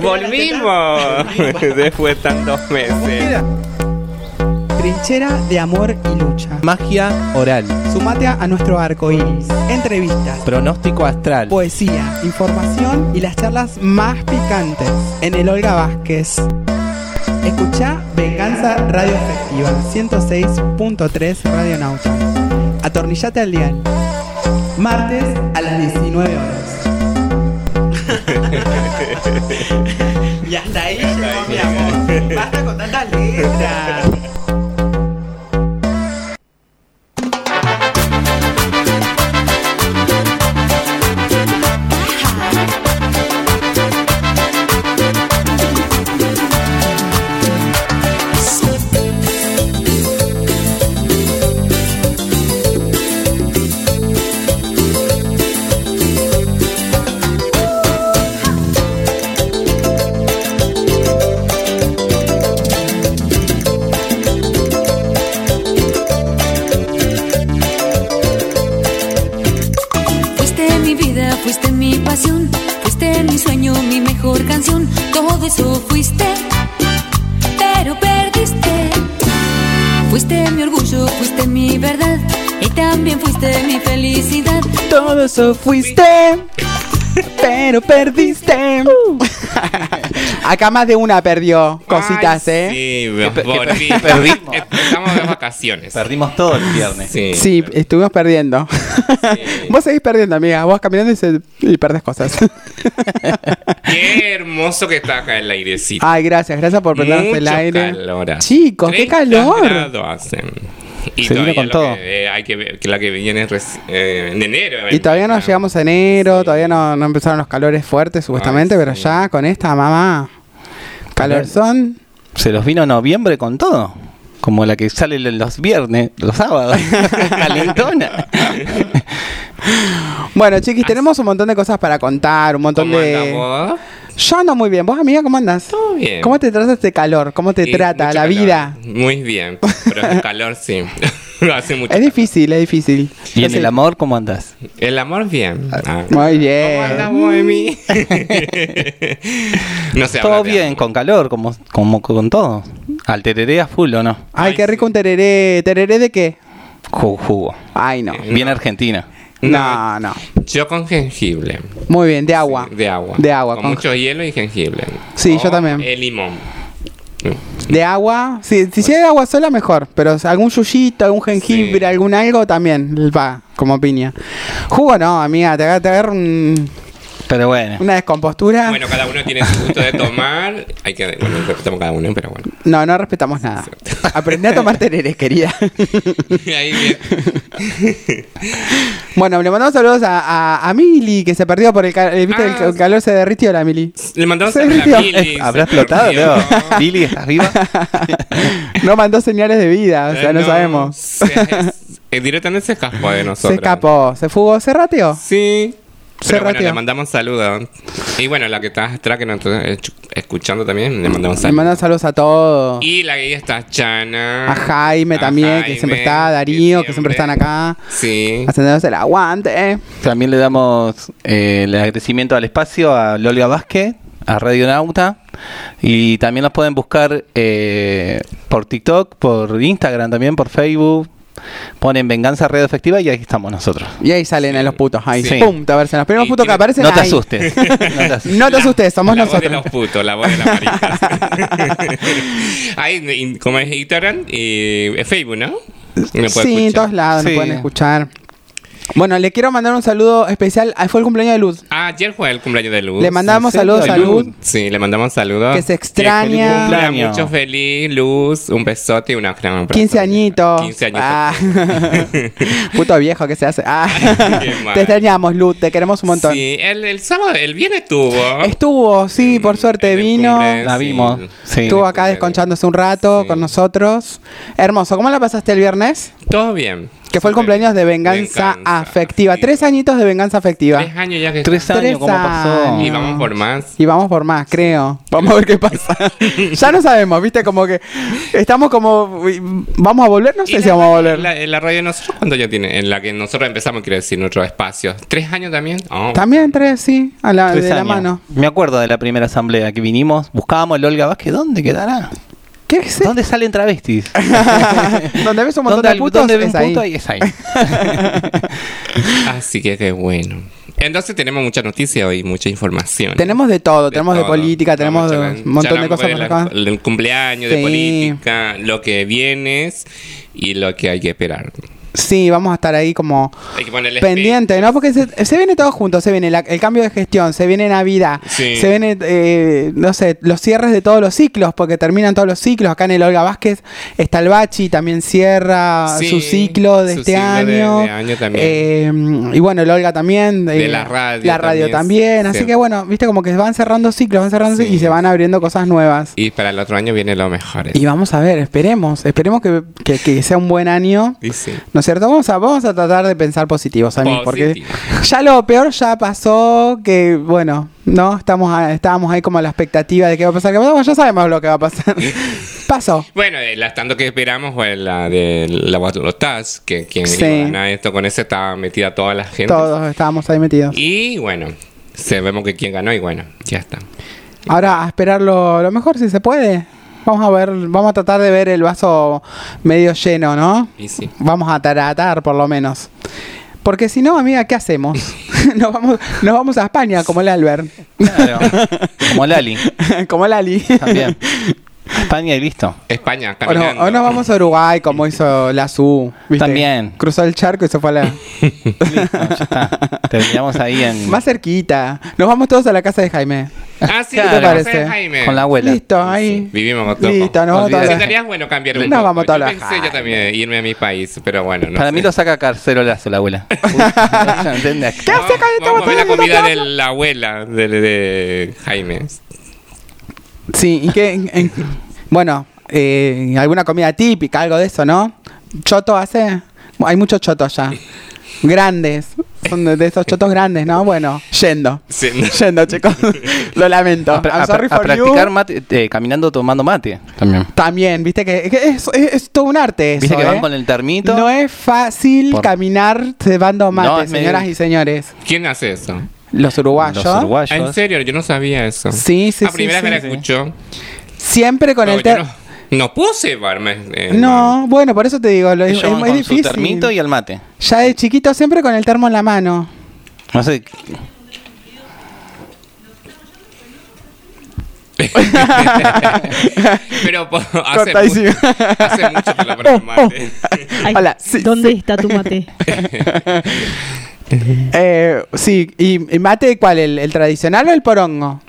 Volvimos después de tantos meses. Trinchera de amor y lucha. Magia oral. Sumate a nuestro arco iris. Entrevistas, Pronóstico astral. poesía, información y las charlas más picantes en el Olga Vázquez. Escucha Venganza Radio Efectiva 106.3 Radio Nauta. Atornillate al dial. Martes a las 19 horas. y hasta ahí llegó mi amor. Basta con tanta letra. Fuiste, pero perdiste. Acá más de una perdió cositas, Ay, ¿eh? Sí, per- perdimos. Estamos de vacaciones. Perdimos todo el viernes. Sí. Sí, estuvimos perdiendo. Vos seguís perdiendo, amiga. Vos caminando y, se- y perdés cosas. Qué hermoso que está acá el airecito. Ay, gracias, gracias por prendernos el aire. calor. Chicos, qué 30 calor. grados hacen. Y Se vino con todo. Que, eh, hay que ver que la que viene es eh, en enero. Y todavía no llegamos a enero, Sí. todavía no, no empezaron los calores fuertes, supuestamente, Ay, pero sí. ya con esta mamá. Calorzón. Se los vino noviembre con todo. Como la que sale los viernes, los sábados. Calentona. Bueno, chiquis, tenemos un montón de cosas para contar, un montón ¿Cómo de. anda vos? Yo ando muy bien. ¿Vos, amiga, cómo andas? Todo bien. ¿Cómo te trata este calor? ¿Cómo te trata la calor. vida? Muy bien, pero el calor sí. Hace mucho Es calor. difícil, es difícil. ¿Y Yo en sé- el amor cómo andas? El amor bien. Ah. Muy ¿Cómo anda bien. Bohemi? no sé. Todo bien, con calor, como, como con todo. Al tereré a full, ¿o no? Ay, Ay, qué sí. rico un tereré. ¿Tereré de qué? Ju- Jugo. Ay, no. Bien argentina. No, no. Yo con jengibre. Muy bien, de agua. Sí, de agua. De agua, Con, con- mucho hielo y jengibre. Sí, yo también. El limón. De agua. Sí, si hay agua sola, mejor. Pero algún yuyito, algún jengibre, Sí. algún algo también va como piña. Jugo no, amiga. Te, agar- te agarra un- Pero bueno. una descompostura. Bueno, cada uno tiene su gusto de tomar. Hay que, bueno, respetamos cada uno, pero bueno. No, no respetamos nada. Aprendí a tomar tereres, querida. Ahí bien. bueno, le mandamos saludos a, a, a Mili, que se perdió por el, ca- eh, ¿viste? el Ah, el calor se derritió la Mili. Le mandamos Se a. Mili. ¿Habrá explotado. Leo? Lili, ¿estás viva? No mandó señales de vida, o sea, Eh, no, sabemos. Se, directamente se escapó de nosotros. Se escapó, se fugó, se rateó. Sí. Pero bueno, le mandamos saludos. Y bueno, la que está atrás, que nos está escu- escuchando también, le mandamos Le saludos. mandan saludos a todos. Y la que está Chana. A Jaime A también, que siempre está, a Darío, que siempre están acá. Sí. Haciéndonos el aguante. También le damos eh, el agradecimiento al espacio a Lolia Vázquez, a Radio Nauta. Y también nos pueden buscar eh, por TikTok, por Instagram también, por Facebook. Ponen Venganza Radio Efectiva y ahí estamos nosotros. Y ahí salen en los putos, ahí. Sí. Pum, te aparecen los primeros Y putos que aparecen No te ahí. asustes. No te asustes. No te asustes, somos la voz de nosotros. los putos, la voz de maricas. Ahí, como es Instagram y es Facebook, ¿no? Sí, en todos lados nos Sí. pueden escuchar. Bueno, le quiero mandar un saludo especial. Ah, Fue el cumpleaños de Luz. Ah, ayer fue el cumpleaños de Luz. Le mandamos saludos a Luz. Sí, le mandamos saludos. Que se extraña. Que. Mucho feliz, Luz. Un besote y una gran abrazo. 15 añitos. 15 añitos. Ah. Puto viejo que se hace. Ah. Te extrañamos, Luz. Te queremos un montón. Sí, el, el sábado, el viernes estuvo. Estuvo, sí, por suerte vino. cumple, La vimos. Sí. Estuvo acá desconchándose un rato Sí. con nosotros. Hermoso. ¿Cómo la pasaste el viernes? Todo bien. Que fue el cumpleaños de venganza, afectiva. Tres añitos de venganza afectiva. Tres años ya que Tres está. años, Tres ¿cómo pasó? Y vamos por más. Y vamos por más, creo. Vamos a ver qué pasa. ya no sabemos, ¿viste? Como que estamos como... ¿Vamos a volver? No Y sé si la vamos a volver. La, la radio de nosotros, ¿cuánto ya tiene? En la que nosotros empezamos, quiero decir, nuestro espacio. ¿Tres años también? Oh. También tres, sí, a la, Tres de la mano. Me acuerdo de la primera asamblea que vinimos, buscábamos el Olga Vázquez, ¿dónde quedará? ¿Qué es eso? ¿Dónde salen travestis? Donde ves un montón ¿Dónde, de putos, ¿dónde es ahí. puto? Ahí es ahí. Así que qué bueno. Entonces tenemos mucha noticia hoy, mucha información. Tenemos de todo, De tenemos de todo. política, tenemos de un montón de cosas de por acá. El cumpleaños, de Sí. política, lo que vienes y lo que hay que esperar. Sí, vamos a estar ahí como Hay que ponerle pendiente, ¿no? Porque se, se viene todo junto, se viene la- el cambio de gestión, se viene Navidad, Sí. se viene, eh, no sé, los cierres de todos los ciclos, porque terminan todos los ciclos. Acá en el Olga Vázquez está el Bachi, también cierra Sí, su ciclo de su este ciclo año. de año también. Eh, y bueno, el Olga también. De eh, la radio La radio también, también. Así sí. que bueno, viste como que van cerrando ciclos, van cerrando ciclos y se van abriendo cosas nuevas. Y para el otro año viene lo mejor. Y vamos a ver, esperemos, esperemos que, que- que sea un buen año. Y sí. ¿No es cierto? Vamos a, vamos a tratar de pensar positivos, a mí, porque ya lo peor ya pasó, que bueno, no estamos a- estábamos ahí como a la expectativa de qué va a pasar, que bueno, ya sabemos lo que va a pasar. Pasó. Bueno, la tanto que esperamos fue la de la Batulotas, que quien Sí. a esto con ese estaba metida toda la gente. Todos estábamos ahí metidos. Y bueno, sabemos que quién ganó y bueno, ya está. Ahora a esperar lo, lo mejor si se puede. Vamos a ver, vamos a tratar de ver el vaso medio lleno, ¿no? Y sí. Vamos a tratar por lo menos. Porque si no, amiga, ¿qué hacemos? nos, vamos, nos vamos a España como el Albert, Claro. Como Lali, como Lali. también. España y listo. España, O, no, caminando. o nos vamos a Uruguay como hizo la SU. ¿viste? También. Cruzó el charco y se fue a la... Listo, ya está. Terminamos ahí en, Más cerquita. Nos vamos todos a la casa de Jaime. Ah, sí, Claro. ¿qué te parece? parece, Jaime? con la abuela. Listo, ahí. Vivimos con todo. Listo, nos vamos Sí, a estaría bueno cambiar un Nos poco. vamos todos yo a la pensé Jaime. yo también irme a mi país, pero bueno, no Para sé. mí lo saca carcerolazo la abuela. ¿Entendés? ¿Qué hace, Jaime? Vamos a comer la comida de la abuela de, de Jaime. Sí, y que... en- en- bueno, eh, alguna comida típica, algo de eso, ¿no? ¿Choto hace? Hay muchos chotos allá. Grandes. Son de, de esos chotos grandes, ¿no? Bueno, yendo. Sí. Yendo, chicos. Lo lamento. A, pra- a sorry pra- a for you. practicar mate, eh, caminando tomando mate también. También, viste que, que es, es- es todo un arte eso, Viste que ¿eh? van con el termito. No es fácil Por- caminar cebando mate, No, es medio- señoras y señores. ¿Quién hace eso? Los uruguayos. Los Ah, uruguayos. en serio, yo no sabía eso. Sí, sí, La sí, primera sí, vez que sí. la escucho. Siempre con No, el ter- no, no puedo cebarme. eh, No, bueno, por eso te digo, lo, es, muy con difícil. su termito y el mate. Ya de chiquito siempre con el termo en la mano. No sé. Pero po- hace, mucho, hace mucho que Oh, mate. Ay, Hola, sí, ¿Dónde está tu mate? Eh, sí, y, y mate cuál? ¿El, el tradicional o el porongo?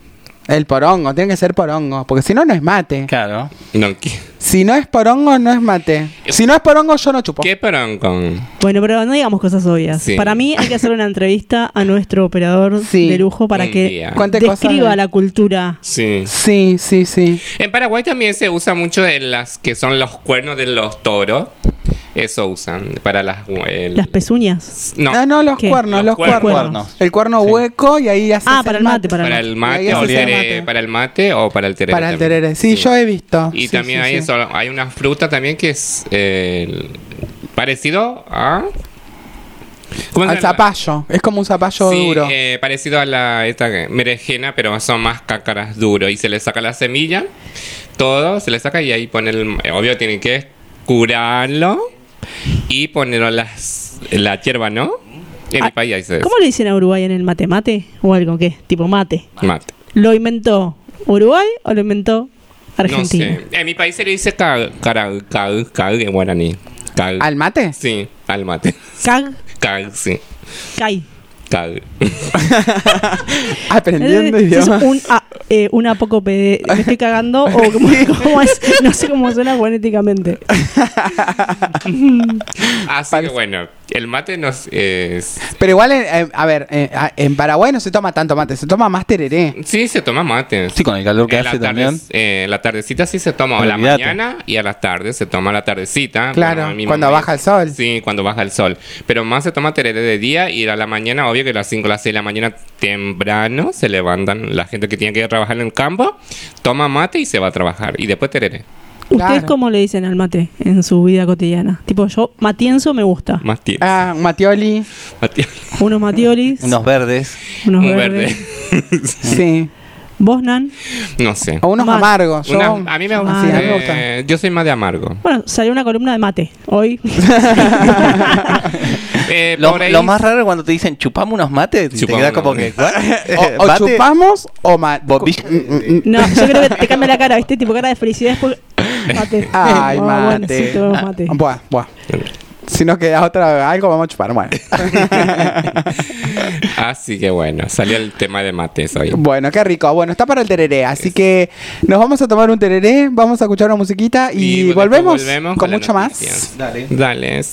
El porongo, tiene que ser porongo, porque si no, no es mate. Claro. No, ¿qué, Si no es porongo, no es mate. Si no es porongo, yo no chupo. ¿Qué perón con...? Bueno, pero no digamos cosas obvias. Sí. Para mí hay que hacer una entrevista a nuestro operador Sí. de lujo para Un que día. Cuente cosas describa de- la cultura. Sí. Sí, sí, sí. En Paraguay también se usa mucho en las que son los cuernos de los toros. Eso usan para las... el- Las pezuñas. no, No, no, los ¿Qué? cuernos, Los los, cuernos. El cuerno Sí. hueco y ahí haces Ah, para el mate, para para el mate haces el tereré, mate. para el mate o para el tereré. Para el tereré. Sí, yo he visto. Y Sí, también sí, hay sí. eso, hay una fruta también que es eh, parecido a ¿cómo se Al zapallo. Es como un zapallo Sí, duro. eh, parecido a la esta merejena, pero son más cácaras duros y se le saca la semilla, todo se le saca y ahí pone el obvio tienen que curarlo y ponerlo las la hierba, ¿no? En mi Ah, país ¿Cómo le dicen a Uruguay en el mate mate? ¿O algo qué? Tipo mate. mate. ¿Lo inventó Uruguay o lo inventó No Argentina? sé. En mi país se le dice ca- cara ca- ca- en guaraní. Ca- ¿Al mate? Sí, al mate. Cag, Ca- sí. cay. Aprendiendo Es idiomas. un A eh, una poco me estoy cagando o cómo es, no sé cómo suena fonéticamente. Así que bueno, el mate nos es... Pero igual, eh, eh, a ver, eh, a- en Paraguay no se toma tanto mate, se toma más tereré. Sí, se toma mate. Sí, con el calor que En la hace tarde- también. eh, la tardecita sí se toma a la mañana y a las tardes se toma la tardecita. Claro, mi cuando baja el sol. Sí, cuando baja el sol. Pero más se toma tereré de día y a la mañana, obvio que a las 5 o las 6 de la mañana temprano se levantan la gente que tiene que ir a trabajar en el campo, toma mate y se va a trabajar. Y después tereré. ¿Ustedes Claro. cómo le dicen al mate en su vida cotidiana? Tipo, yo matienzo me gusta. Más tiempo. Ah, Matioli, Unos matiolis, Unos verdes. unos Un verdes. verde. sí. ¿Vos, Nan? no sé. O unos amargos. Yo, Una- a mí me gusta. Sí, a mí me gusta. eh, yo soy más de amargo. Bueno, salió una columna de mate hoy. Eh, Lo, por ahí- lo más raro es cuando te dicen chupamos unos mates y te Chupamos quedas unos como que. O, o ¿Mate? chupamos o ma- Bombilla. Mm, mm, mm. No, yo creo que te cambia la cara, ¿viste? Tipo cara de felicidad después. Mate. Ay, bueno, mate. sí, tomemos mate. Buah, buah. Si nos queda otra algo, vamos a chupar. Bueno. Así que bueno, salió el tema de mates hoy. Bueno, qué rico. Bueno, está para el tereré. Así que nos vamos a tomar un tereré, vamos a escuchar una musiquita y, volvemos, volvemos con las mucho más. Dale. Dale.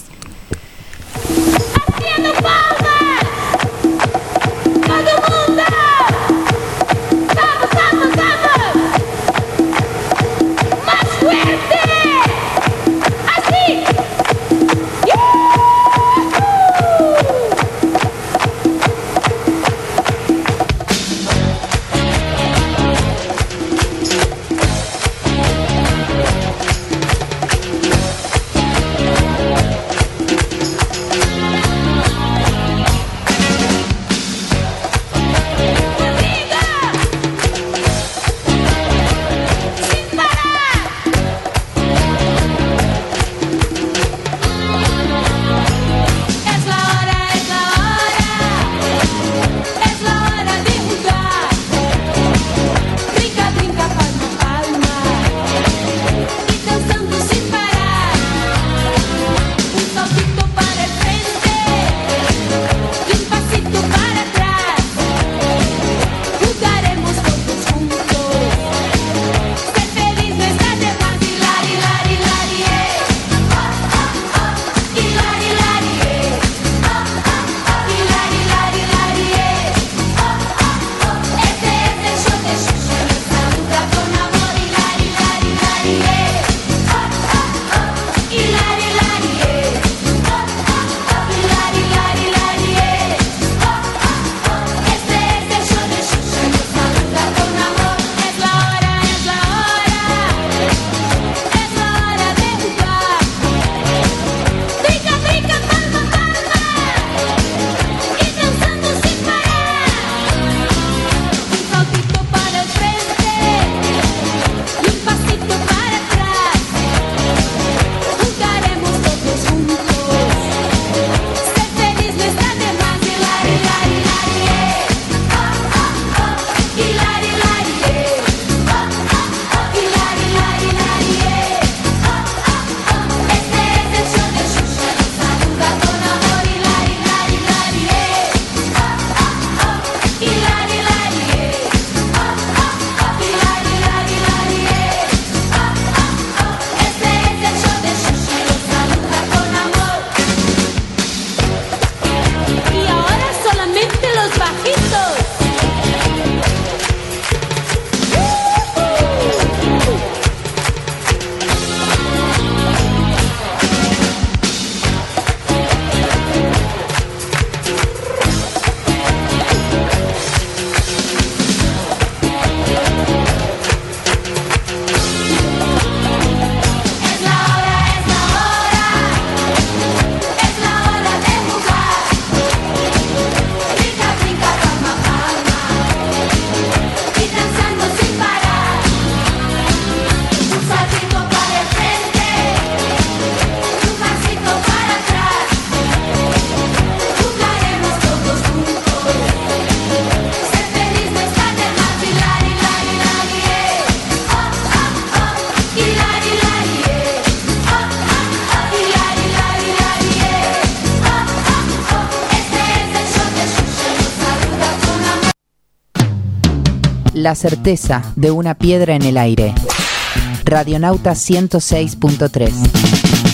La certeza de una piedra en el aire. Radionauta 106.3.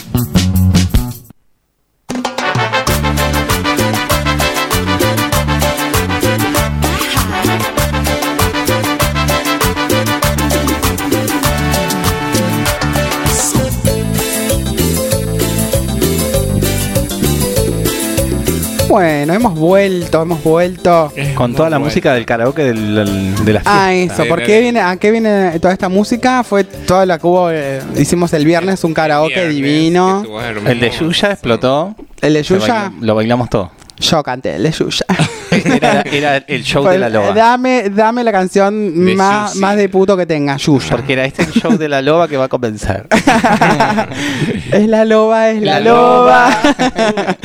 Bueno, hemos vuelto, hemos vuelto. Con toda la música del karaoke del- del- de la fiesta. Ah, eso. ¿Por qué viene, ¿A qué viene toda esta música? Fue toda la que hubo, eh, hicimos el viernes, un karaoke Viernes, divino. El de Yuya explotó. El de Se Yuya, bailó- lo bailamos todo. yo canté el de Yuya. Era, era el show de la el- loba. Dame, dame la canción De más, más de puto que tenga, Yuya. Porque era este el show de la loba que va a convencer. es la loba, es la, La loba.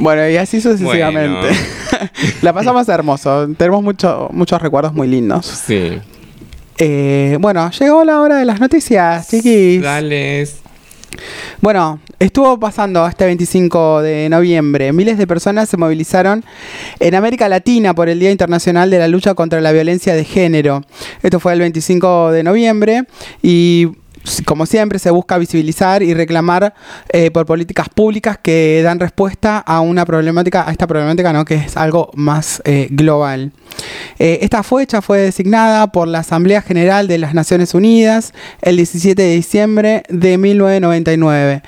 bueno, y así sucesivamente. Bueno. la pasamos hermoso. Tenemos mucho, muchos recuerdos muy lindos. Sí. Eh, bueno, llegó la hora de las noticias, chiquis. Dale. Bueno, estuvo pasando este 25 de noviembre. Miles de personas se movilizaron en América Latina por el Día Internacional de la Lucha contra la Violencia de Género. Esto fue el 25 de noviembre y como siempre se busca visibilizar y reclamar eh, por políticas públicas que dan respuesta a una problemática, a esta problemática, ¿no? que es algo más eh, global. Eh, esta fecha fue designada por la Asamblea General de las Naciones Unidas el 17 de diciembre de 1999.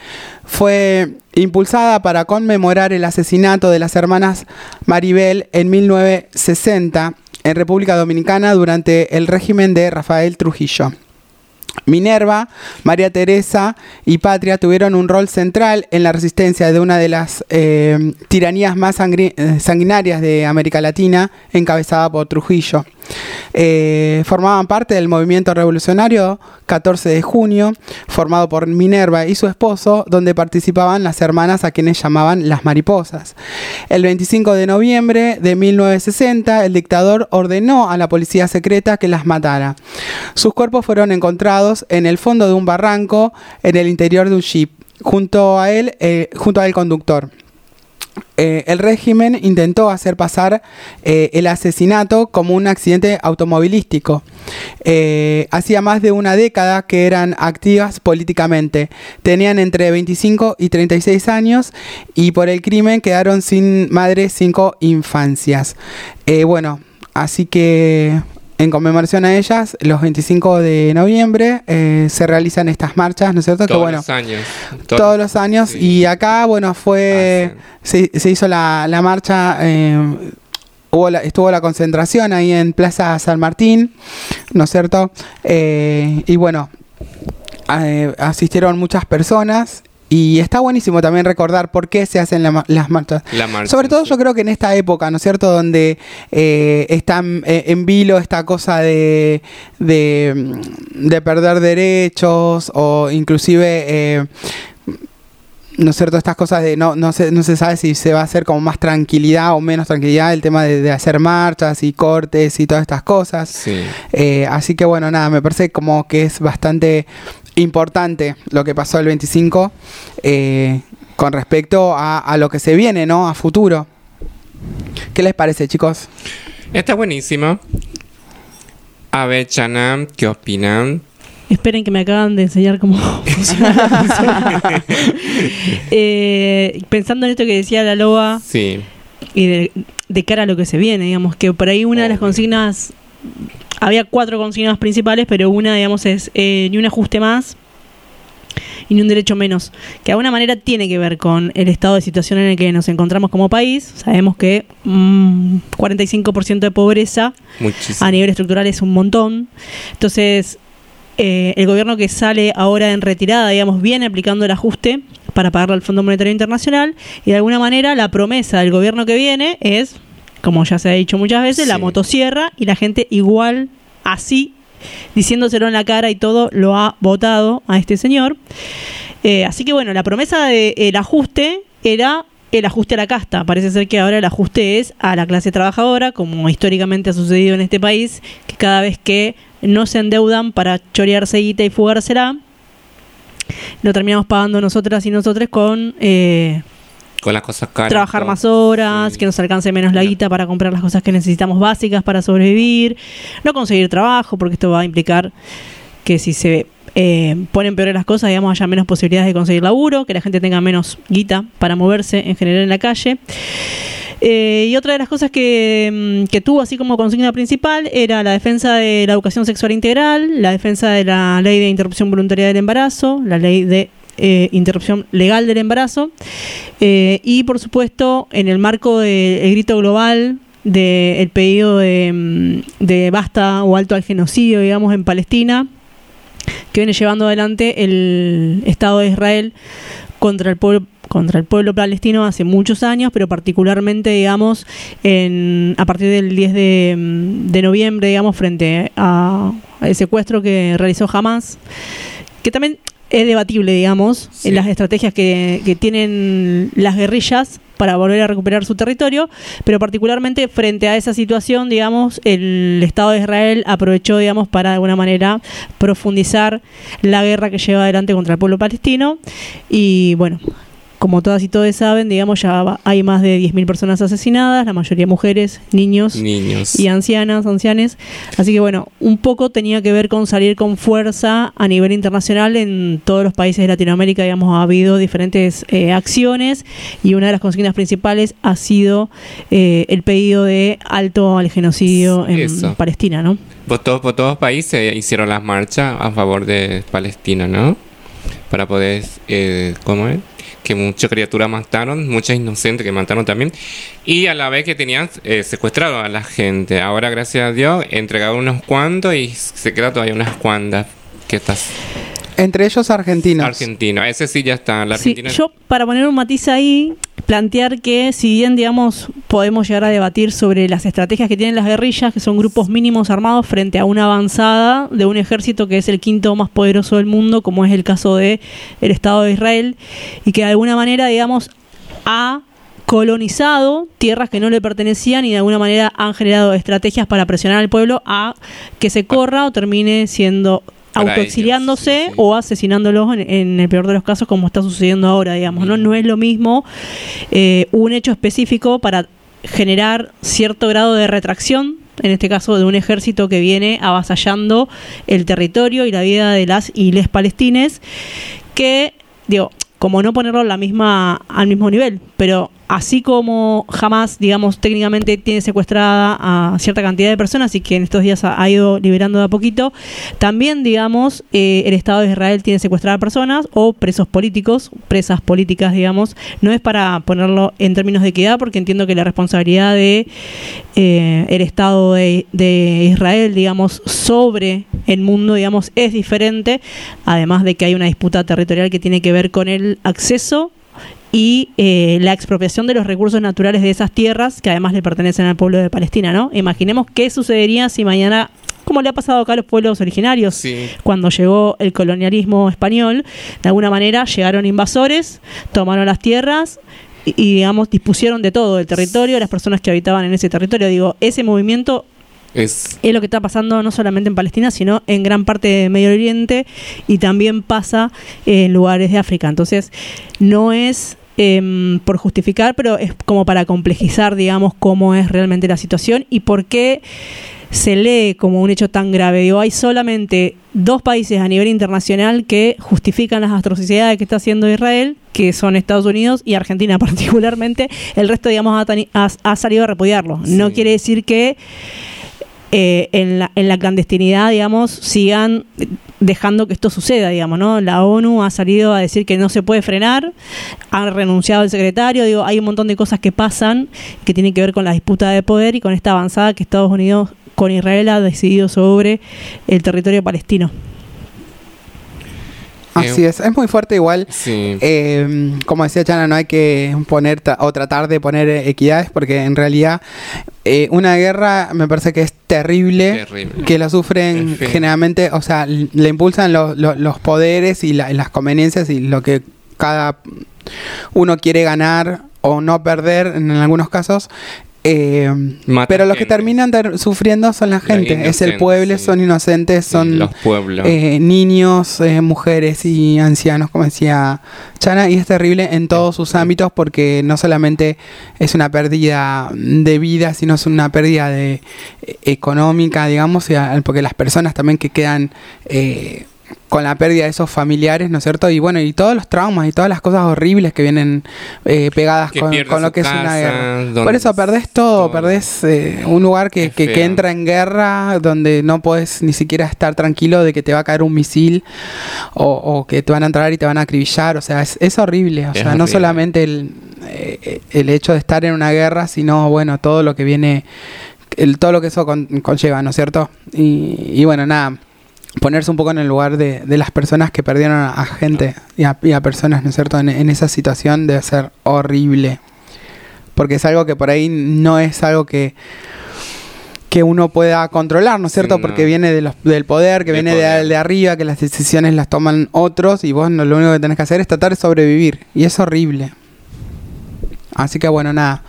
Fue impulsada para conmemorar el asesinato de las hermanas Maribel en 1960 en República Dominicana durante el régimen de Rafael Trujillo. Minerva, María Teresa y Patria tuvieron un rol central en la resistencia de una de las eh, tiranías más eh, sanguinarias de América Latina, encabezada por Trujillo. Eh, formaban parte del movimiento revolucionario 14 de junio, formado por Minerva y su esposo, donde participaban las hermanas a quienes llamaban las mariposas. El 25 de noviembre de 1960, el dictador ordenó a la policía secreta que las matara. Sus cuerpos fueron encontrados en el fondo de un barranco en el interior de un jeep, junto a él, eh, junto al conductor. Eh, el régimen intentó hacer pasar eh, el asesinato como un accidente automovilístico. Eh, hacía más de una década que eran activas políticamente. Tenían entre 25 y 36 años y por el crimen quedaron sin madre cinco infancias. Bueno, así que en conmemoración a ellas, los 25 de noviembre eh, se realizan estas marchas, ¿no es cierto? Todos que bueno, los años. todos los años sí. y acá bueno fue se, se hizo la, la marcha eh, hubo la- estuvo la concentración ahí en Plaza San Martín no es cierto Eh, y bueno asistieron muchas personas y está buenísimo también recordar por qué se hacen la las marchas La marcha, sobre todo sí. yo creo que en esta época, ¿no es cierto? Donde eh, está en, en vilo esta cosa de, de, de perder derechos o inclusive... eh, ¿No es cierto? Estas cosas de no, no, se, no se sabe si se va a hacer como más tranquilidad o menos tranquilidad, el tema de, de hacer marchas y cortes y todas estas cosas. Sí. Eh, así que bueno, nada, me parece como que es bastante importante lo que pasó el 25 eh, con respecto a, a lo que se viene, ¿no? A futuro. ¿Qué les parece, chicos? Está buenísimo. A ver, Chana, ¿qué opinan? Esperen que me acaban de enseñar cómo funciona. Eh, pensando en esto que decía la loba Sí. y de, de cara a lo que se viene, digamos, que por ahí una de las consignas, había cuatro consignas principales, pero una, digamos, es eh, ni un ajuste más y ni un derecho menos, que de alguna manera tiene que ver con el estado de situación en el que nos encontramos como país. Sabemos que mm, 45% de pobreza Muchísimo. a nivel estructural es un montón. Entonces, eh, el gobierno que sale ahora en retirada, digamos, viene aplicando el ajuste para pagarle al Fondo Monetario Internacional y de alguna manera la promesa del gobierno que viene es, como ya se ha dicho muchas veces, la motosierra y la gente igual así diciéndoselo en la cara y todo lo ha votado a este señor. Eh, así que bueno, la promesa del ajuste era el ajuste a la casta. Parece ser que ahora el ajuste es a la clase trabajadora, como históricamente ha sucedido en este país, que cada vez que no se endeudan para chorearse guita y fugársela, lo terminamos pagando nosotras y nosotros con eh, Con las cosas caras. trabajar más horas, Sí. que nos alcance menos la guita para comprar las cosas que necesitamos básicas para sobrevivir, no conseguir trabajo, porque esto va a implicar que si se eh, ponen peores las cosas, digamos, haya menos posibilidades de conseguir laburo, que la gente tenga menos guita para moverse en general en la calle. Eh, y otra de las cosas que, mm, que tuvo así como consigna principal era la defensa de la educación sexual integral, la defensa de la ley de interrupción voluntaria del embarazo, la ley de eh, interrupción legal del embarazo. Eh, y por supuesto en el marco del grito global del pedido de, mm, de basta o alto al genocidio, digamos, en Palestina, que viene llevando adelante el Estado de Israel contra el pueblo contra el pueblo palestino hace muchos años, pero particularmente, digamos, en, a partir del 10 de, mm, de noviembre, digamos, frente al secuestro que realizó Hamas, que también es debatible, digamos, Sí. en las estrategias que, que tienen las guerrillas para volver a recuperar su territorio, pero particularmente frente a esa situación, digamos, el Estado de Israel aprovechó, digamos, para de alguna manera profundizar la guerra que lleva adelante contra el pueblo palestino y bueno, como todas y todos saben, digamos, ya hay más de 10.000 personas asesinadas, la mayoría mujeres, niños Niños. y ancianas, ancianes. Así que bueno, un poco tenía que ver con salir con fuerza a nivel internacional en todos los países de Latinoamérica, digamos, ha habido diferentes eh, acciones y una de las consignas principales ha sido eh, el pedido de alto al genocidio en Eso. Palestina, ¿no? Por, todos por todos países hicieron las marchas a favor de Palestina, ¿no? Para poder, eh, ¿cómo es? Que muchas criaturas mataron, muchas inocentes que mataron también. Y a la vez que tenían eh, secuestrado a la gente. Ahora, gracias a Dios, entregaron unos cuantos y se queda todavía unas cuantas que estás Entre ellos argentinos. argentino. Ese sí ya está. La Sí, Argentina. yo, para poner un matiz ahí, plantear que si bien, digamos, podemos llegar a debatir sobre las estrategias que tienen las guerrillas, que son grupos mínimos armados frente a una avanzada de un ejército que es el quinto más poderoso del mundo, como es el caso de el Estado de Israel, y que de alguna manera, digamos, ha colonizado tierras que no le pertenecían y de alguna manera han generado estrategias para presionar al pueblo a que se corra o termine siendo autoexiliándose ellos, sí, sí. o asesinándolos en, en el peor de los casos como está sucediendo ahora, digamos, ¿no? No es lo mismo eh, un hecho específico para generar cierto grado de retracción, en este caso de un ejército que viene avasallando el territorio y la vida de las y les palestines, que, digo, como no ponerlo a la misma, al mismo nivel, pero así como jamás, digamos, técnicamente tiene secuestrada a cierta cantidad de personas y que en estos días ha, ido liberando de a poquito, también, digamos, eh, el Estado de Israel tiene secuestradas personas o presos políticos, presas políticas, digamos. No es para ponerlo en términos de equidad, porque entiendo que la responsabilidad de eh, el Estado de Israel, digamos, sobre el mundo, digamos, es diferente, además de que hay una disputa territorial que tiene que ver con el acceso y eh, la expropiación de los recursos naturales de esas tierras que además le pertenecen al pueblo de Palestina, ¿no? Imaginemos qué sucedería si mañana, como le ha pasado acá a los pueblos originarios, Sí. cuando llegó el colonialismo español, de alguna manera llegaron invasores, tomaron las tierras y, y, digamos, dispusieron de todo el territorio, las personas que habitaban en ese territorio. Digo, ese movimiento Es, es lo que está pasando no solamente en Palestina, sino en gran parte de Medio Oriente y también pasa en lugares de África. Entonces, no es em, por justificar, pero es como para complejizar, digamos, cómo es realmente la situación y por qué se lee como un hecho tan grave. Digo, hay solamente dos países a nivel internacional que justifican las atrocidades que está haciendo Israel, que son Estados Unidos y Argentina particularmente. El resto, digamos, ha, ha- ha salido a repudiarlo. No quiere decir que eh, en, la, en la clandestinidad, digamos, sigan dejando que esto suceda, digamos, ¿no? La ONU ha salido a decir que no se puede frenar, ha renunciado el secretario, digo, hay un montón de cosas que pasan que tienen que ver con la disputa de poder y con esta avanzada que Estados Unidos con Israel ha decidido sobre el territorio palestino. Así es, es muy fuerte igual. sí. Eh, como decía Chana, no hay que poner ta- o tratar de poner eh, equidades porque en realidad eh, una guerra me parece que es terrible, Terrible. que la sufren generalmente, o sea, le impulsan los, los- los poderes y la- las conveniencias y lo que cada uno quiere ganar o no perder en algunos casos. Eh, pero los que terminan ter- sufriendo son la gente. es el pueblo, sí. son inocentes, son los pueblos. eh, niños, eh, mujeres y ancianos, como decía Chana, y es terrible en todos sus ámbitos porque no solamente es una pérdida de vida, sino es una pérdida de económica, digamos, porque las personas también que quedan eh, con la pérdida de esos familiares, ¿no es cierto? Y bueno, y todos los traumas y todas las cosas horribles que vienen eh, pegadas Que con, lo que es una guerra. Por eso perdés todo, todo. perdés eh, un lugar que, que, entra en guerra, donde no puedes ni siquiera estar tranquilo de que te va a caer un misil o, o que te van a entrar y te van a acribillar. O sea, es, es horrible. O Es sea, no solamente el, eh, el hecho de estar en una guerra, sino, bueno, todo lo que viene, el, todo lo que eso con- conlleva, ¿no es cierto? Y, y bueno, nada. Ponerse un poco en el lugar de, de las personas que perdieron a, gente y a, y a personas, ¿no es cierto? En, en esa situación debe ser horrible. Porque es algo que por ahí no es algo que, que uno pueda controlar, ¿no es cierto? No. Porque viene de los, del poder, que viene de, poder. de arriba, que las decisiones las toman otros y vos no, lo único que tenés que hacer es tratar de sobrevivir. Y es horrible. Así que bueno, nada.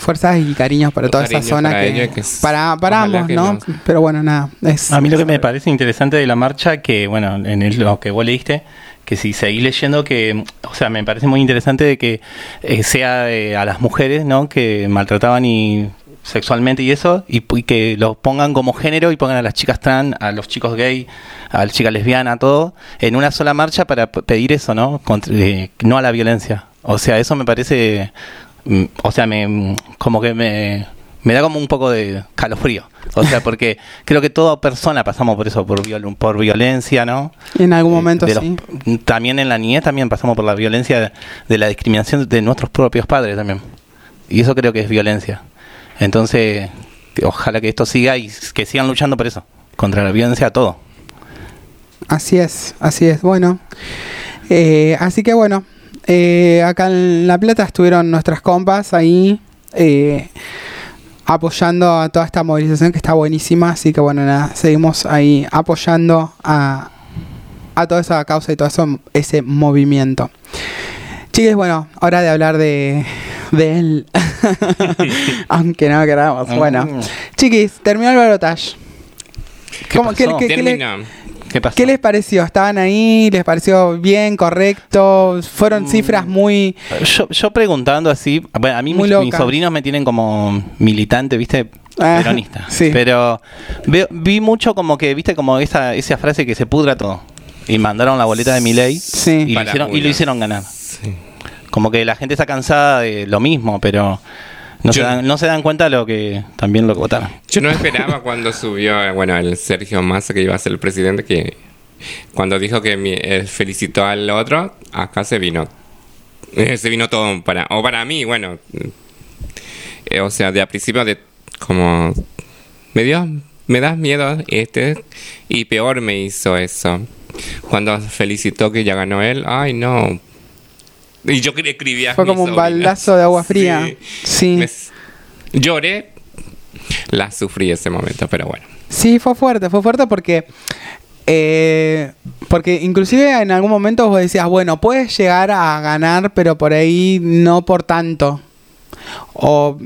Fuerzas y cariños para toda esa zona. para que, que es- para para ambos, que ¿no? Pero bueno, nada. Es, A mí lo que me parece interesante de la marcha, que bueno, en el- lo que vos leíste, que si seguís leyendo, que, o sea, me parece muy interesante de que eh, sea eh, a las mujeres, ¿no? Que maltrataban y sexualmente y eso, y, y que los pongan como género y pongan a las chicas trans, a los chicos gay, a las chicas lesbianas, todo, en una sola marcha para pedir eso, ¿no? Contra- eh, no a la violencia. O sea, eso me parece, o sea, me, mm, como que me, me da como un poco de calofrío. O sea, porque creo que toda persona pasamos por eso, por, viol- por violencia, ¿no? en algún momento De los- sí. también en la niñez también pasamos por la violencia de, de la discriminación de nuestros propios padres también. Y eso creo que es violencia. Entonces, ojalá que esto siga y que sigan luchando por eso, contra la violencia a todo. Así es, así es. Bueno, eh, así que bueno, eh, acá en La Plata estuvieron nuestras compas ahí eh, apoyando a toda esta movilización que está buenísima. Así que bueno, nada, seguimos ahí apoyando a, a toda esa causa y todo eso, ese movimiento. Chiques, bueno, hora de hablar de, de él. Aunque no queramos. Bueno, Mm. chiquis, terminó el balotaje. ¿Qué ¿Cómo- qué- pasó? qué- qué le-. ¿Qué pasó? ¿Qué les pareció? ¿Estaban ahí? ¿Les pareció bien, correcto? ¿Fueron Mm. cifras muy... Yo, yo preguntando así, bueno, a mí Muy mis, sobrinos me tienen como militante, ¿viste? Ah, Peronista. sí. Pero veo- vi mucho como que, ¿viste? Como esa, esa frase que se pudra todo. Y mandaron la boleta de mi ley Sí. y, lo hicieron, y lo hicieron ganar. Sí. Como que la gente está cansada de lo mismo, pero no, se dan, no se dan cuenta de lo que también lo que votaron. Yo no esperaba cuando subió, eh, bueno, el Sergio Massa que iba a ser el presidente, que cuando dijo que mi- él felicitó al otro, acá se vino. eh, se vino todo para, o para mí, bueno. eh, o sea, de a principio de como me dio, me das miedo este y peor me hizo eso. Cuando felicitó que ya ganó él, ay no. Y yo escribía. Fue como un baldazo de agua fría. Sí. Me- lloré, la sufrí ese momento, pero bueno. Sí, fue fuerte, fue fuerte porque... eh, porque inclusive en algún momento vos decías, bueno, puedes llegar a ganar, pero por ahí no por tanto. O,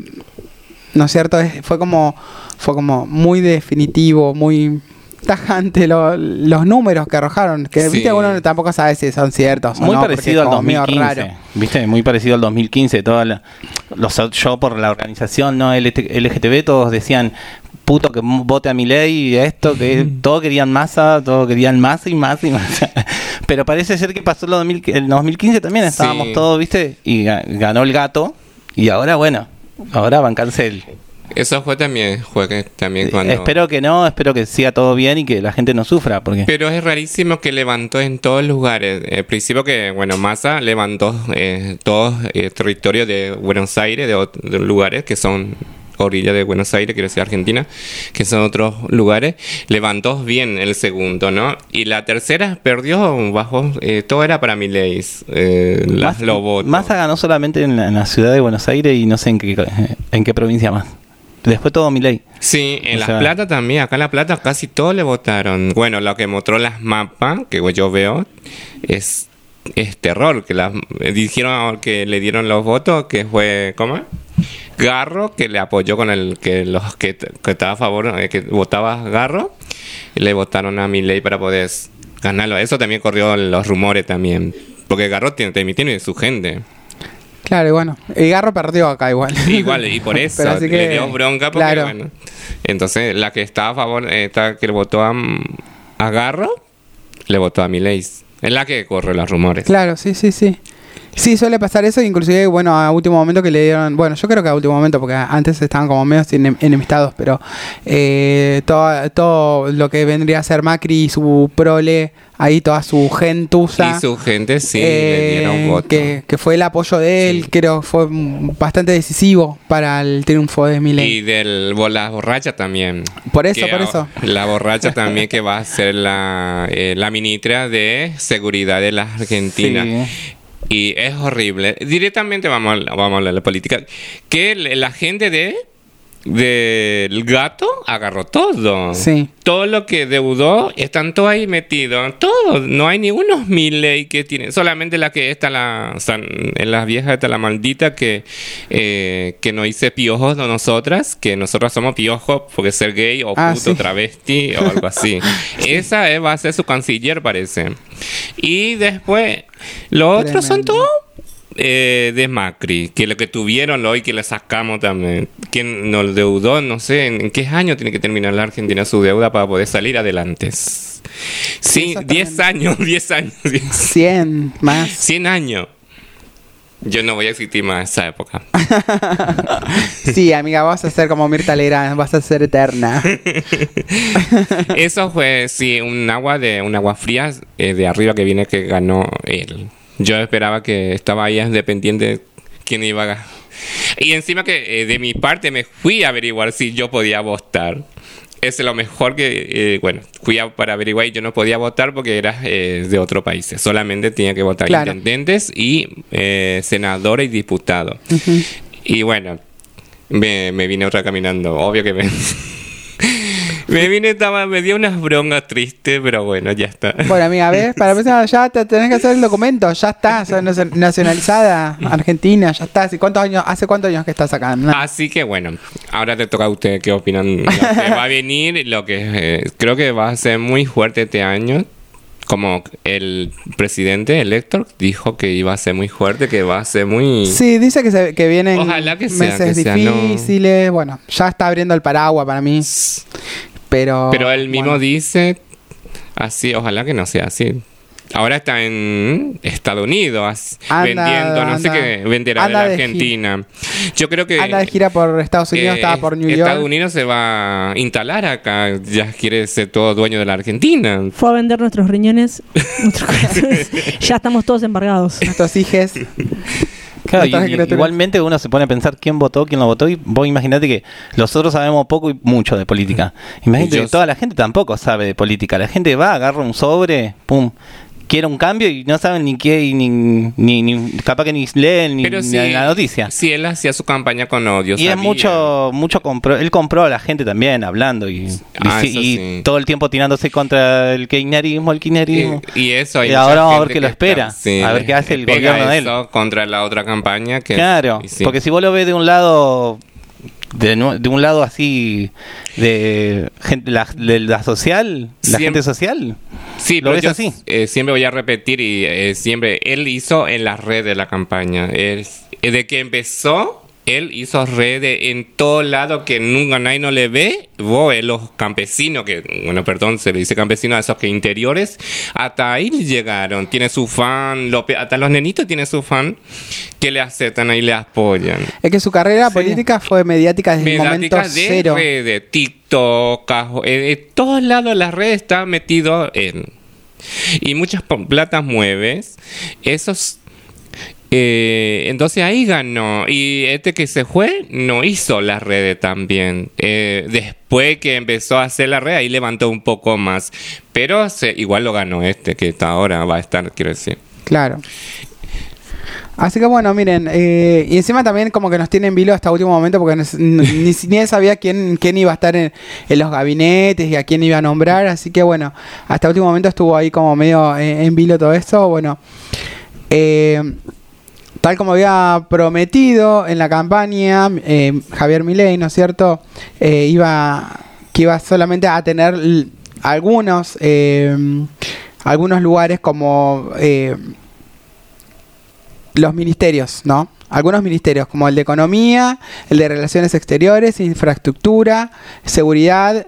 ¿no es cierto? Es- fue como fue como muy definitivo, muy tajante lo- los números que arrojaron. Que Sí. viste, uno tampoco sabe si son ciertos o Muy no, parecido al como medio 2015, raro. ¿viste? Muy parecido al 2015. Toda la- los, yo por la organización no LT LGTB todos decían puto que vote a mi ley, esto, que todos querían masa, todos querían más y más y más. Pero parece ser que pasó lo 2000 el 2015 también, estábamos Sí. todos, ¿viste? Y ga- ganó el gato. Y ahora, bueno, ahora bancarse el... Eso fue también, fue también cuando... Espero que no, espero que siga todo bien y que la gente no sufra, porque... Pero es rarísimo que levantó en todos lugares. Al principio que, bueno, Massa levantó eh, todos eh, territorios de Buenos Aires, de, de lugares que son orillas de Buenos Aires, quiero decir Argentina, que son otros lugares. Levantó bien el segundo, ¿no? Y la tercera perdió bajo... eh, todo era para mi leyes. Eh, las. Massa ganó solamente en la, en la ciudad de Buenos Aires y no sé en qué, en qué provincia más. Después todo mi ley. Sí, en O La sea- Plata también, acá en La Plata casi todos le votaron. Bueno, lo que mostró las mapas, que yo veo, es, es terror. Que las, dijeron que le dieron los votos, que fue, ¿cómo? Garro, que le apoyó con el que los que, que estaba a favor, eh, que votaba Garro, le votaron a Milei para poder ganarlo. Eso también corrió en los rumores también. Porque Garro tiene, también tiene su gente. Claro, y bueno. El Garro perdió acá igual. Igual, y por eso le dio bronca porque, claro. bueno. Entonces, la que estaba a favor, esta que le votó a, a Garro, le votó a Milei. Es la que corre los rumores. Claro, sí, sí, sí. Sí, suele pasar eso, inclusive, bueno, a último momento que le dieron, bueno, yo creo que a último momento, porque antes estaban como medio enem- enemistados, pero eh, todo, todo lo que vendría a ser Macri y su prole, ahí toda su gentuza, Y su gente sí eh, le dieron voto. que, que fue el apoyo de él, Sí. creo fue bastante decisivo para el triunfo de Y Milei. del bo- la borracha también. Por eso, por eso. La borracha también que va a ser la, eh, la ministra de Seguridad de la Argentina. Sí. Y es horrible. Directamente vamos a, vamos a hablar de la política. Que la gente de del gato agarró todo. Sí. Todo lo que deudó están todos ahí metidos. Todo. No hay ni unos mil que tienen. Solamente la que está la. San- en las viejas está la maldita que, eh, que nos dice piojos de nosotras. Que nosotras somos piojos porque ser gay o Ah, puto sí. travesti o algo así. Esa va a ser su canciller, parece. Y después, los otros son Tremendo. todos eh, de Macri, que lo que tuvieron hoy que le sacamos también. ¿Quién nos deudó? No sé, ¿en qué año tiene que terminar la Argentina su deuda para poder salir adelante? Sí, exactamente. 10 años, 10 años, 10, 100 más. 100 años. Yo no voy a existir más en esa época. Sí, amiga, vas a ser como Mirta Legrand, vas a ser eterna. Eso fue, sí, un agua de un agua fría eh, de arriba que viene que ganó él. Yo esperaba que estaba ahí dependiente quién iba a ganar. Y encima que eh, de mi parte me fui a averiguar si yo podía votar. Es lo mejor que, eh, bueno, fui a- para averiguar y yo no podía votar porque era eh, de otro país. Solamente tenía que votar Claro. intendentes y eh, senadores y diputados. Y bueno, me, me vine otra caminando. Obvio que me... me vine, estaba, me dio unas broncas tristes, pero bueno, ya está. Bueno, amiga, ¿ves? Para la próxima ya te tenés que hacer el documento. Ya está, sos nacio- nacionalizada, Argentina, ya está. ¿Hace cuántos años, hace cuántos años que estás acá? No. Así que bueno, ahora te toca a usted qué opinan. Lo que va a venir, lo que eh, creo que va a ser muy fuerte este año. Como el presidente electo dijo que iba a ser muy fuerte, que va a ser muy... Sí, dice que, se, que vienen Ojalá que sea, meses que sea, no. difíciles. Bueno, ya está abriendo el paraguas para mí. Pero, Pero él mismo bueno. dice así, ojalá que no sea así. Ahora está en Estados Unidos Anda, vendiendo, no sé anda. qué venderá de Anda la de Argentina. Yo creo que Anda de gira por Estados Unidos, eh, estaba por New Estados York. Unidos se va a instalar acá, ya quiere ser todo dueño de la Argentina. Fue a vender nuestros riñones, nuestros corazones. ya estamos todos embargados. Nuestros hijes. Claro, y- Nuestras y- criaturas. igualmente uno se pone a pensar quién votó, quién no votó, y vos imaginate que nosotros sabemos poco y mucho de política. Imagínate Yo que toda la gente tampoco sabe de política. La gente va, agarra un sobre, pum, quiere un cambio y no saben ni qué, y ni, ni, ni- capaz que ni leen ni, Pero ni la noticia. si él hacía su campaña con odio, Y es mucho, mucho compró, él compró a la gente también hablando y, y Ah, y sí. todo el tiempo tirándose contra el kirchnerismo, el kirchnerismo. Y, y eso hay Y ahora vamos a ver qué lo espera, está- a ver qué hace el gobierno de él. contra la otra campaña que Claro, sí. porque si vos lo ves de un lado, de, de un lado así, de, gente, la, de la social, la Siempre- gente social, Sí, ¿Lo pero yo así? eh, siempre voy a repetir y eh, siempre él hizo en las redes la campaña. Él- eh, de que empezó, él hizo redes en todo lado que nunca nadie no le ve. Vos, los campesinos, que, bueno, perdón, se le dice campesinos a esos que interiores, hasta ahí llegaron. Tiene su fan, lo hasta los nenitos tienen su fan que le aceptan y le apoyan. Es que su carrera política fue mediática desde el momento Mediática de cero. redes, TikTok, Cajo- eh, de todos lados las redes está metido en. Y muchas platas mueves. Esos. Eh, entonces ahí ganó. Y este que se fue no hizo las redes también. Eh, después que empezó a hacer la red, ahí levantó un poco más. Pero se, igual lo ganó este que está ahora, va a estar, quiero decir. Claro. Así que bueno, miren, eh, y encima también como que nos tienen vilo hasta último momento porque ni siquiera sabía quién, quién iba a estar en, en los gabinetes y a quién iba a nombrar, así que bueno, hasta último momento estuvo ahí como medio eh, en vilo todo esto, bueno. eh, tal como había prometido en la campaña, eh, Javier Milei, ¿no es cierto? Eh, iba, que iba solamente a tener algunos, eh, algunos lugares como eh, los ministerios, ¿no? Algunos ministerios, como el de Economía, el de Relaciones Exteriores, Infraestructura, Seguridad,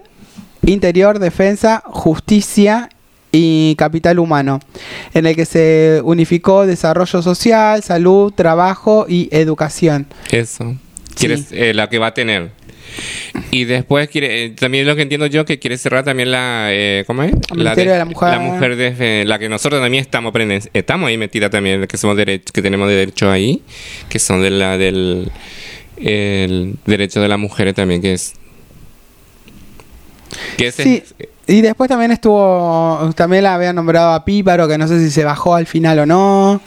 Interior, Defensa, Justicia y Capital Humano, en el que se unificó desarrollo social, salud, trabajo y educación. Eso. Quieres, eh, la que va a tener. Y después quiere, eh, también lo que entiendo yo que quiere cerrar también la, eh, ¿cómo es? El Ministerio de la Mujer. La mujer de, la que nosotros también estamos estamos ahí metida también, que somos derechos, que tenemos derecho ahí, que son de la del el derecho de las mujeres también, que es que ese Sí. es- Y después también estuvo, también la habían nombrado a Píparo, que no sé si se bajó al final o no,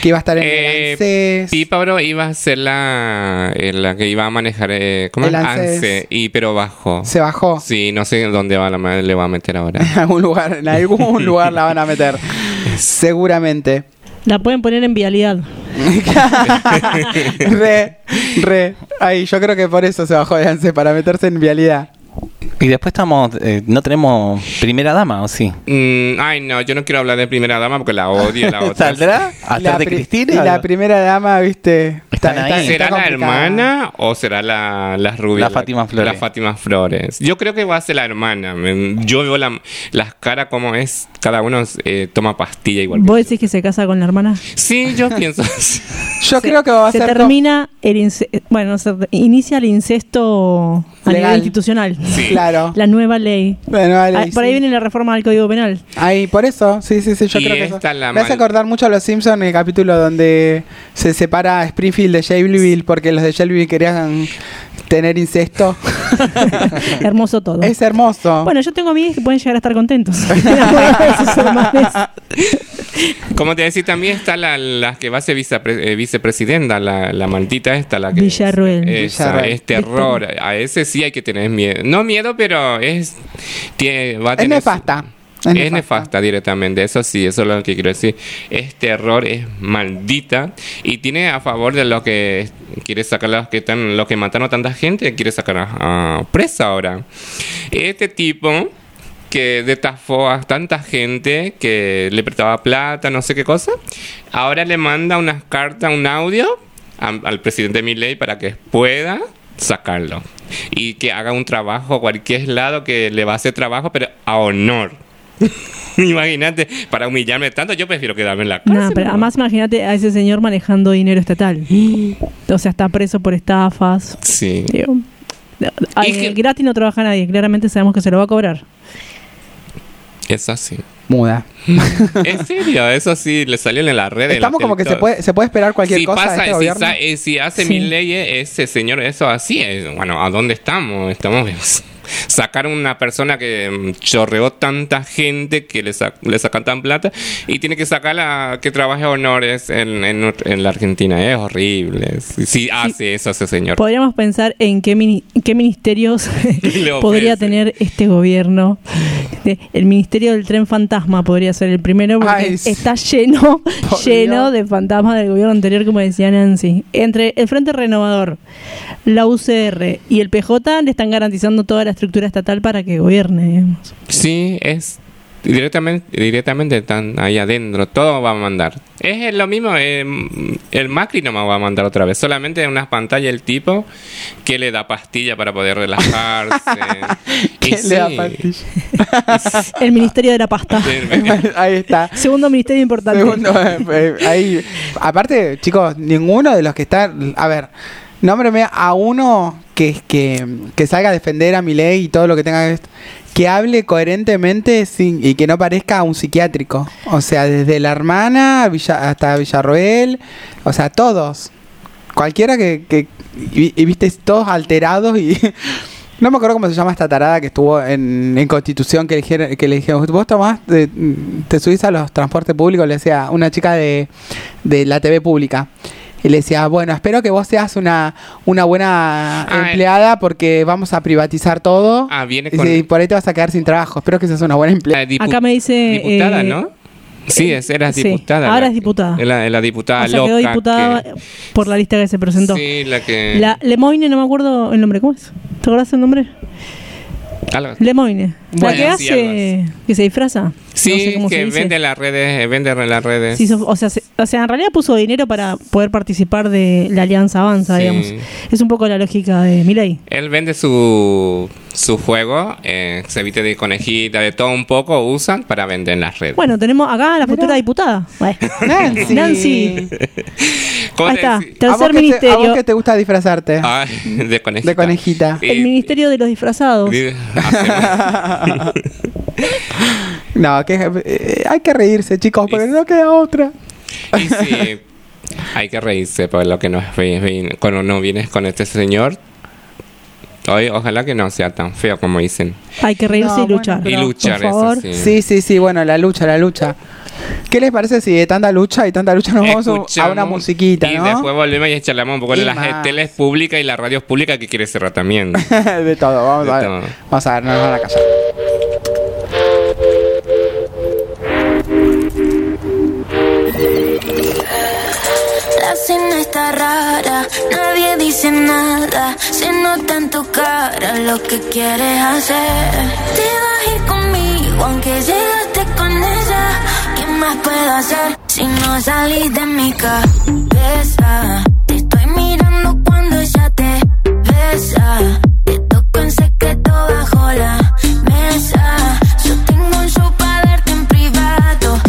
que iba a estar en Eh, el ANSES. Píparo iba a ser la, la que iba a manejar, eh, ¿cómo El es? ANSES. ANSE, y pero bajó. Se bajó. Sí, no sé dónde va la, ma- le va a meter ahora. En algún lugar, en algún lugar la van a meter. Seguramente. La pueden poner en vialidad. re, re. Ahí, yo creo que por eso se bajó de ANSES, para meterse en vialidad. Y después estamos, eh, no tenemos primera dama, ¿o sí? Mm, ay, no, yo no quiero hablar de primera dama porque la odio la otra. ¿Saldrá? ¿A La estar de Cristina? Y la primera dama, viste. Están ahí. ¿Será la hermana o será la, la rubia? La Fátima Flores. La Fátima Flores. Yo creo que va a ser la hermana. Yo veo la- las caras como es. Cada uno eh, toma pastilla igual. que ¿Vos yo. decís que se casa con la hermana? Sí, yo pienso así. Yo creo que va a se ser. como- termina el ince- bueno, se inicia el incesto a Legal. nivel institucional. Sí. Claro. La nueva ley. Vale, Ah, por ahí sí. viene la reforma del Código Penal. Ahí, por eso, sí, sí, sí, yo Y creo que eso. la Me hace acordar mucho a los Simpsons el capítulo donde se separa Springfield de Shelbyville porque los de Shelbyville querían tener incesto. Hermoso todo. es hermoso. Bueno, yo tengo amigas que pueden llegar a estar contentos. Como te decía, también está la, la que va a ser vicepre- eh, vicepresidenta, la, la maldita esta, la que... Villarruel. Esa, Villarruel. es terror. A ese sí hay que tener miedo. No miedo, pero es... Tiene, va a es nefasta. Es nefasta. directamente, eso sí, eso es lo que quiero decir. Es terror, es maldita y tiene a favor de lo que quiere sacar los que están, los que mataron a tanta gente, quiere sacar a, a presa ahora. Este tipo que destafó a tanta gente que le prestaba plata, no sé qué cosa, ahora le manda unas cartas, un audio a- al presidente Milley para que pueda sacarlo y que haga un trabajo a cualquier lado que le va a hacer trabajo, pero a honor. Imagínate, para humillarme tanto, yo prefiero quedarme en la casa. No, pero además imagínate a ese señor manejando dinero estatal. O sea, está preso por estafas. Sí. Digo, ay, Y que- Gratis no trabaja nadie. Claramente sabemos que se lo va a cobrar. Es así. Muda. En serio, eso sí, le salió en la red. Estamos como que se puede, se puede esperar cualquier si cosa pasa, de este si, gobierno. sa- eh, si hace Sí. mil leyes, ese señor, eso así es. Bueno, ¿a dónde estamos? Estamos. Sacar una persona que mm, chorreó tanta gente que le, sa- le sacan tan plata y tiene que sacarla que trabaje honores en, en, la Argentina. Es horrible. Si, si hace eso ese señor. Podríamos pensar en qué, mini- qué ministerios podría tener este gobierno. De- El ministerio del tren fantasma podría ser el primero porque Ay, sí. está lleno, lleno Dios. de fantasmas del gobierno anterior, como decía Nancy. Entre el Frente Renovador, la UCR y el PJ le están garantizando toda la estructura estatal para que gobierne. digamos. Sí, es directamente directamente están ahí adentro. Todo va a mandar. Es lo mismo. eh, el Macri no me va a mandar otra vez. Solamente en unas pantallas el tipo que le da pastilla para poder relajarse. y ¿Quién le da pastilla? El ministerio de la pasta. Ahí está. Segundo ministerio importante. Segundo, eh, eh, ahí. Aparte, chicos, ninguno de los que están. A ver, nómbreme a uno que, que, que salga a defender a mi ley y todo lo que tenga que. Hable coherentemente sin, y que no parezca un psiquiátrico. O sea, desde la hermana Villa- hasta Villarroel. O sea, todos. Cualquiera que. que y, viste, todos alterados y. No me acuerdo cómo se llama esta tarada que estuvo en, en Constitución que le, dijeron, que le dijeron, vos tomás, te, te subís a los transportes públicos, le decía una chica de, de la TV pública. Y le decía, bueno, espero que vos seas una, una buena Ah, empleada porque vamos a privatizar todo. Ah, viene y con- si por ahí te vas a quedar sin trabajo. Espero que seas una buena empleada. Ah, Acá me dice, Diputada, eh, ¿no? Sí, es, era Sí, diputada. ahora la- es diputada. es La, es la diputada o sea, loca. quedó diputada que- por la lista que se presentó. sí, la que. La Lemoine, no me acuerdo el nombre, ¿cómo es? ¿Te acordás el nombre? algo- Lemoine. Bueno, la que sí, hace, que se disfraza. Sí, no sé cómo se que dice. vende las redes, eh, vende en las redes. Sí, o, sea, se- o sea, en realidad puso dinero para poder participar de la Alianza Avanza, Sí. digamos. Es un poco la lógica de Milei. Él vende su, su juego, eh, se viste de conejita, de todo un poco, usan para vender en las redes. Bueno, tenemos acá a la futura diputada. Bueno. Nancy. Nancy. ¿Cómo Ahí te está. decís? ¿A vos, Tercer que te, a ministerio. vos que te gusta disfrazarte? De conejita. De conejita. El Ministerio de los Disfrazados. No, que, eh, hay que reírse, chicos, porque no queda otra. y sí, hay que reírse por lo que nos ve- ve- cuando no vienes con este señor. Hoy, ojalá que no sea tan feo como dicen. Hay que reírse No, y bueno, luchar. Y Pero, luchar, por favor. eso sí. Sí, sí, sí, bueno, la lucha, la lucha. ¿Qué les parece si de tanta lucha y tanta lucha nos vamos a- a una musiquita, Y ¿no? después volvemos y charlamos un poco de las teles públicas y las radios públicas que quiere cerrar también. de todo, vamos De a ver. todo. Vamos a ver, no nos van a callar. La cena está rara, nadie dice nada. Se nota en tu cara lo que quieres hacer. Te vas a ir conmigo, aunque llegaste con ella. ¿Qué más puedo hacer si no salís de mi cabeza? Te estoy mirando cuando ella te besa. Te toco en secreto bajo la mesa. Yo tengo un show para darte en privado.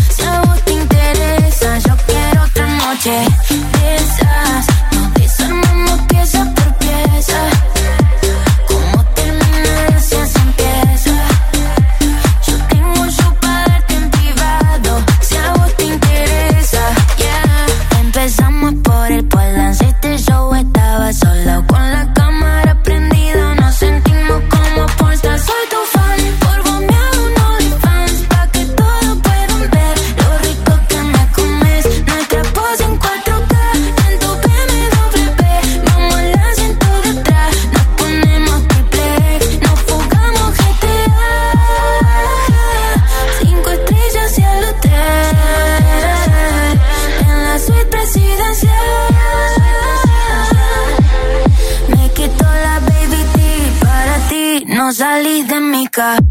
Ti. No salís de mi cabeza.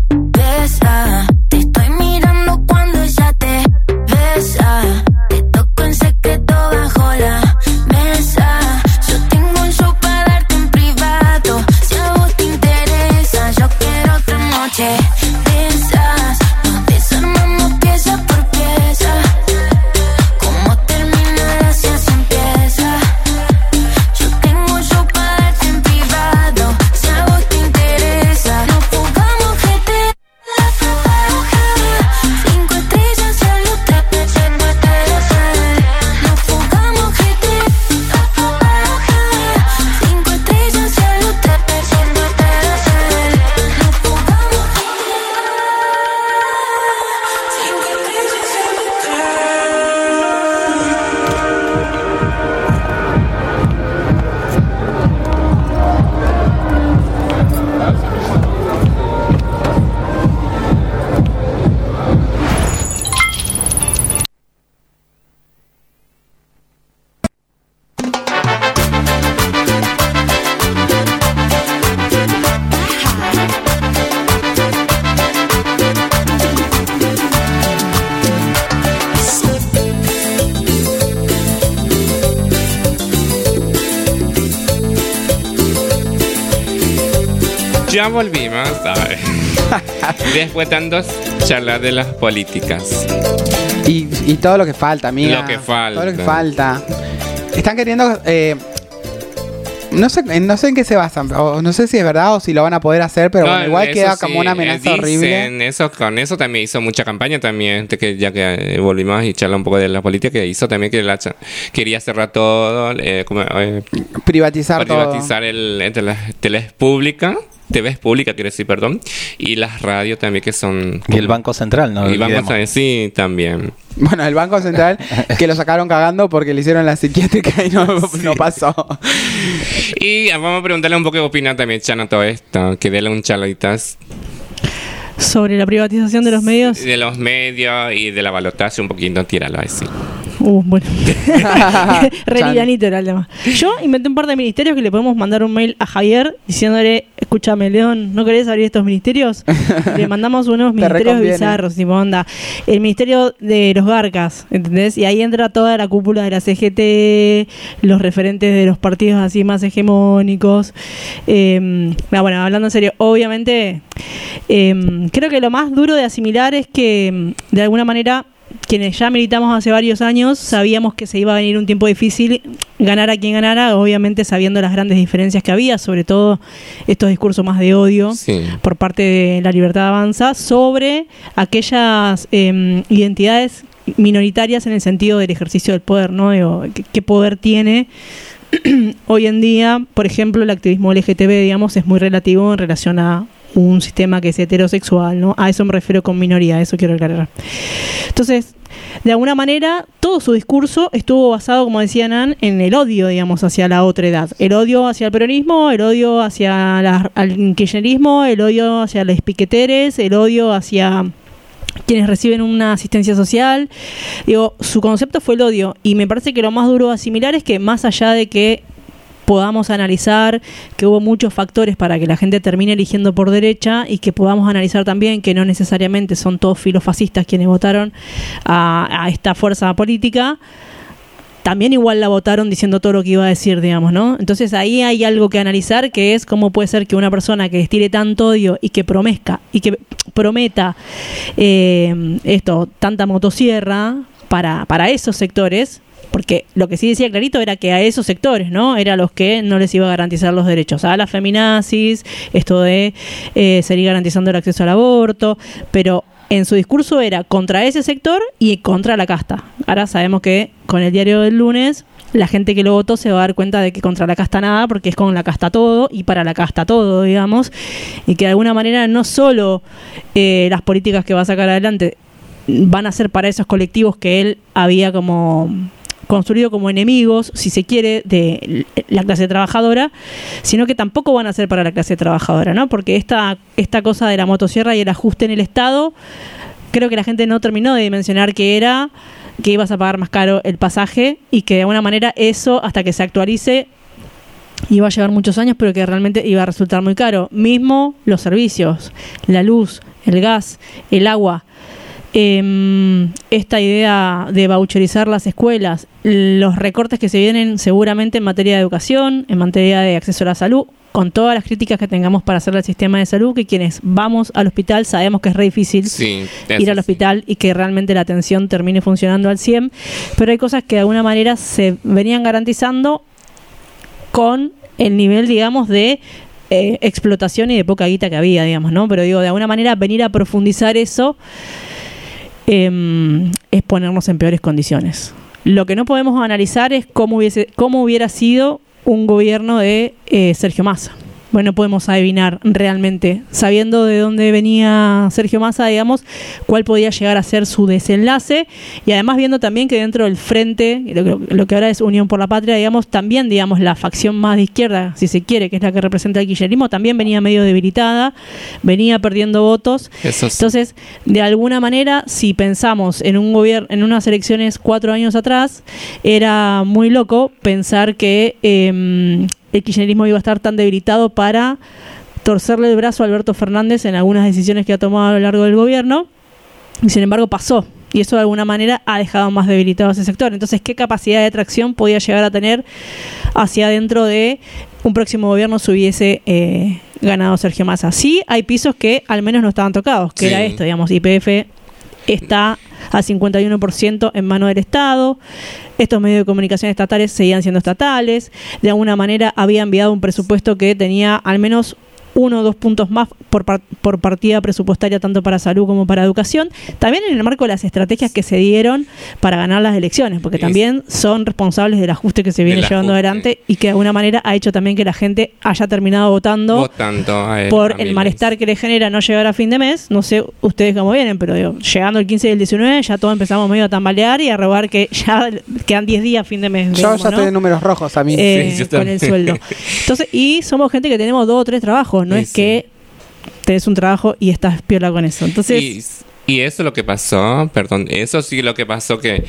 Después de tantas charlas de las políticas. Y, y todo lo que falta, amiga. Lo que falta. Todo lo que falta. Están queriendo. eh, no sé, no sé en qué se basan, o no sé si es verdad o si lo van a poder hacer, pero No, bueno, igual queda sí, como una eh, amenaza dicen horrible. Eso, con eso también hizo mucha campaña también, que ya que eh, volvimos y charla un poco de la política, que hizo también que la quería cerrar todo, eh, como, eh, Privatizar, privatizar el, el tele, teles pública, TVs pública, quiero decir, perdón, y las radios también que son... Y el Banco Central, no y a decir también. Bueno, el Banco Central, que lo sacaron cagando porque le hicieron la psiquiátrica y no, no pasó. Y vamos a preguntarle un poco qué opina también Chana todo esto, que déle un charlitas. Sobre la privatización de los medios. De los medios y de la balotaje un poquito, tíralo así. Uh, bueno. Re Chan. livianito era el tema. Yo inventé un par de ministerios que le podemos mandar un mail a Javier diciéndole, escúchame, León, ¿no querés abrir estos ministerios? le mandamos unos ministerios bizarros, tipo onda. El ministerio de los Garcas, ¿entendés? Y ahí entra toda la cúpula de la CGT, los referentes de los partidos así más hegemónicos. Eh, ah, bueno, hablando en serio, obviamente, eh, creo que lo más duro de asimilar es que, mm, de alguna manera, quienes ya militamos hace varios años sabíamos que se iba a venir un tiempo difícil, ganara quien ganara, obviamente sabiendo las grandes diferencias que había, sobre todo estos discursos más de odio Sí. por parte de la Libertad Avanza sobre aquellas eh, identidades minoritarias en el sentido del ejercicio del poder, ¿no? Digo, ¿qué, qué poder tiene? Hoy en día, por ejemplo, el activismo LGTB, digamos, es muy relativo en relación a un sistema que es heterosexual, ¿no? A eso me refiero con minoría, eso quiero aclarar. Entonces, de alguna manera, todo su discurso estuvo basado, como decía Nan, en el odio, digamos, hacia la otra edad. El odio hacia el peronismo, el odio hacia la- el kirchnerismo, el odio hacia los piqueteres, el odio hacia quienes reciben una asistencia social. Digo, su concepto fue el odio. Y me parece que lo más duro de asimilar es que más allá de que podamos analizar que hubo muchos factores para que la gente termine eligiendo por derecha y que podamos analizar también que no necesariamente son todos filofascistas quienes votaron a, esta fuerza política, también igual la votaron diciendo todo lo que iba a decir, digamos, ¿no? Entonces ahí hay algo que analizar que es cómo puede ser que una persona que destile tanto odio y que promezca y que prometa eh, esto, tanta motosierra para, para esos sectores, porque lo que sí decía clarito era que a esos sectores, ¿no? Era los que no les iba a garantizar los derechos. A las feminazis, esto de eh, seguir garantizando el acceso al aborto, pero en su discurso era contra ese sector y contra la casta. Ahora sabemos que con el diario del lunes la gente que lo votó se va a dar cuenta de que contra la casta nada, porque es con la casta todo y para la casta todo, digamos, y que de alguna manera no solo eh, las políticas que va a sacar adelante van a ser para esos colectivos que él había como construido como enemigos, si se quiere, de la clase trabajadora, sino que tampoco van a ser para la clase trabajadora, ¿no? Porque esta, esta cosa de la motosierra y el ajuste en el Estado, creo que la gente no terminó de dimensionar que era que ibas a pagar más caro el pasaje y que de alguna manera eso, hasta que se actualice, iba a llevar muchos años, pero que realmente iba a resultar muy caro. Mismo los servicios, la luz, el gas, el agua. Em, esta idea de voucherizar las escuelas, los recortes que se vienen seguramente en materia de educación, en materia de acceso a la salud, con todas las críticas que tengamos para hacer el sistema de salud, que quienes vamos al hospital sabemos que es re difícil Sí, ir al sí. hospital y que realmente la atención termine funcionando al 100, pero hay cosas que de alguna manera se venían garantizando con el nivel, digamos, de eh, explotación y de poca guita que había, digamos, ¿no? Pero digo, de alguna manera venir a profundizar eso em, es ponernos en peores condiciones. Lo que no podemos analizar es cómo, hubiese, cómo hubiera sido un gobierno de eh, Sergio Massa. Bueno, no podemos adivinar realmente, sabiendo de dónde venía Sergio Massa, digamos, cuál podía llegar a ser su desenlace, y además viendo también que dentro del frente, lo, que- lo que ahora es Unión por la Patria, digamos, también, digamos, la facción más de izquierda, si se quiere, que es la que representa el kirchnerismo, también venía medio debilitada, venía perdiendo votos, Eso sí. entonces, de alguna manera, si pensamos en un gobierno, en unas elecciones cuatro años atrás, era muy loco pensar que eh, el kirchnerismo iba a estar tan debilitado para torcerle el brazo a Alberto Fernández en algunas decisiones que ha tomado a lo largo del gobierno. Y sin embargo pasó. Y eso de alguna manera ha dejado más debilitado a ese sector. Entonces, ¿qué capacidad de tracción podía llegar a tener hacia adentro de un próximo gobierno si hubiese eh, ganado Sergio Massa? Sí, hay pisos que al menos no estaban tocados, que Sí. era esto, digamos, IPF está al 51% en mano del Estado. Estos medios de comunicación estatales seguían siendo estatales. De alguna manera había enviado un presupuesto que tenía al menos uno o dos puntos más por, par- por partida presupuestaria tanto para salud como para educación, también en el marco de las estrategias que se dieron para ganar las elecciones, porque también son responsables del ajuste que se viene llevando ajuste. adelante y que de alguna manera ha hecho también que la gente haya terminado votando Votando a él, por el malestar que le genera no llegar a fin de mes. No sé ustedes cómo vienen, pero digo, llegando el 15 y el 19 ya todos empezamos medio a tambalear y a robar que ya quedan 10 días a fin de mes. Yo digamos, ya ¿no? estoy en números rojos a mí. Eh, Sí, con el sueldo. Entonces, y somos gente que tenemos dos o tres trabajos, no Sí, es que tenés un trabajo y estás piola con eso. Entonces, Y, y eso es lo que pasó, perdón, eso sí lo que pasó que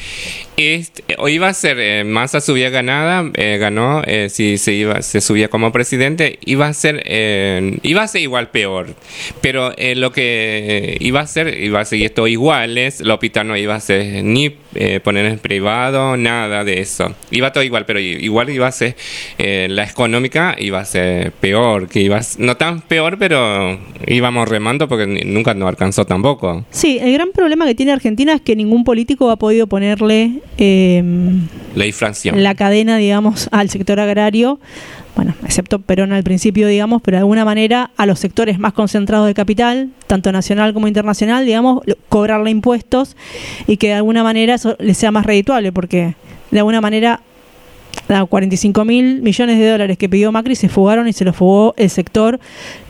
este, iba a ser eh, Massa subía ganada, eh, ganó, eh, si se iba, se subía como presidente, iba a ser, eh, iba a ser igual peor, pero eh, lo que iba a ser, iba a seguir todo iguales, el hospital no iba a ser ni eh, poner en privado, nada de eso, iba todo igual, pero igual iba a ser, eh, la económica iba a ser peor, que iba a no tan peor, pero íbamos remando porque nunca nos alcanzó tampoco. sí, el gran problema que tiene Argentina es que ningún político ha podido ponerle eh, La inflación. la cadena, digamos, al sector agrario, bueno, excepto Perón al principio, digamos, pero de alguna manera a los sectores más concentrados de capital, tanto nacional como internacional, digamos, cobrarle impuestos y que de alguna manera eso les sea más redituable, porque de alguna manera a 45 mil millones de dólares que pidió Macri se fugaron y se los fugó el sector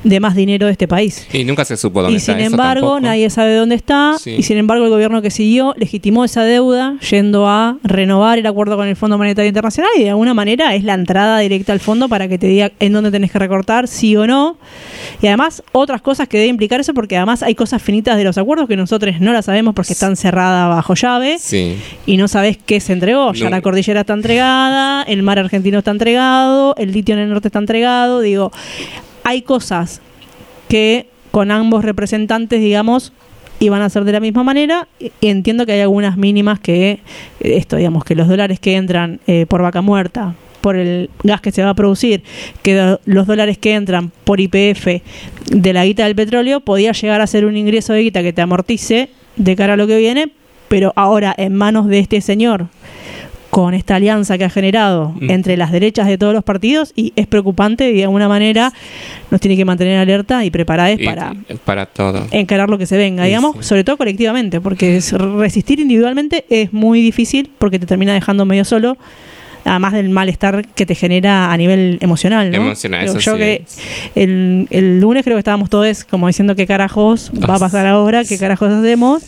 de más dinero de este país. Y nunca se supo dónde Y está sin eso embargo, tampoco. nadie sabe dónde está. Sí. Y sin embargo, el gobierno que siguió legitimó esa deuda yendo a renovar el acuerdo con el Fondo Monetario Internacional y de alguna manera es la entrada directa al fondo para que te diga en dónde tenés que recortar, sí o no. Y además, otras cosas que debe implicar eso, porque además hay cosas finitas de los acuerdos que nosotros no las sabemos porque están cerradas bajo llave Sí. y no sabes qué se entregó. Ya No. la cordillera está entregada, el mar argentino está entregado, el litio en el norte está entregado. Digo, hay cosas que con ambos representantes, digamos, iban a ser de la misma manera. Y entiendo que hay algunas mínimas que, eh, esto, digamos, que los dólares que entran eh, por vaca muerta, por el gas que se va a producir, que los dólares que entran por IPF de la guita del petróleo, podía llegar a ser un ingreso de guita que te amortice de cara a lo que viene, pero ahora en manos de este señor, con esta alianza que ha generado Mm. entre las derechas de todos los partidos, y es preocupante y de alguna manera nos tiene que mantener alerta y preparados para para todo. encarar lo que se venga, digamos, sí. sobre todo colectivamente, porque es- resistir individualmente es muy difícil porque te termina dejando medio solo, además del malestar que te genera a nivel emocional, ¿no? Emocional, eso yo sí que el, el lunes creo que estábamos todos como diciendo qué carajos va a pasar ahora, qué carajos hacemos,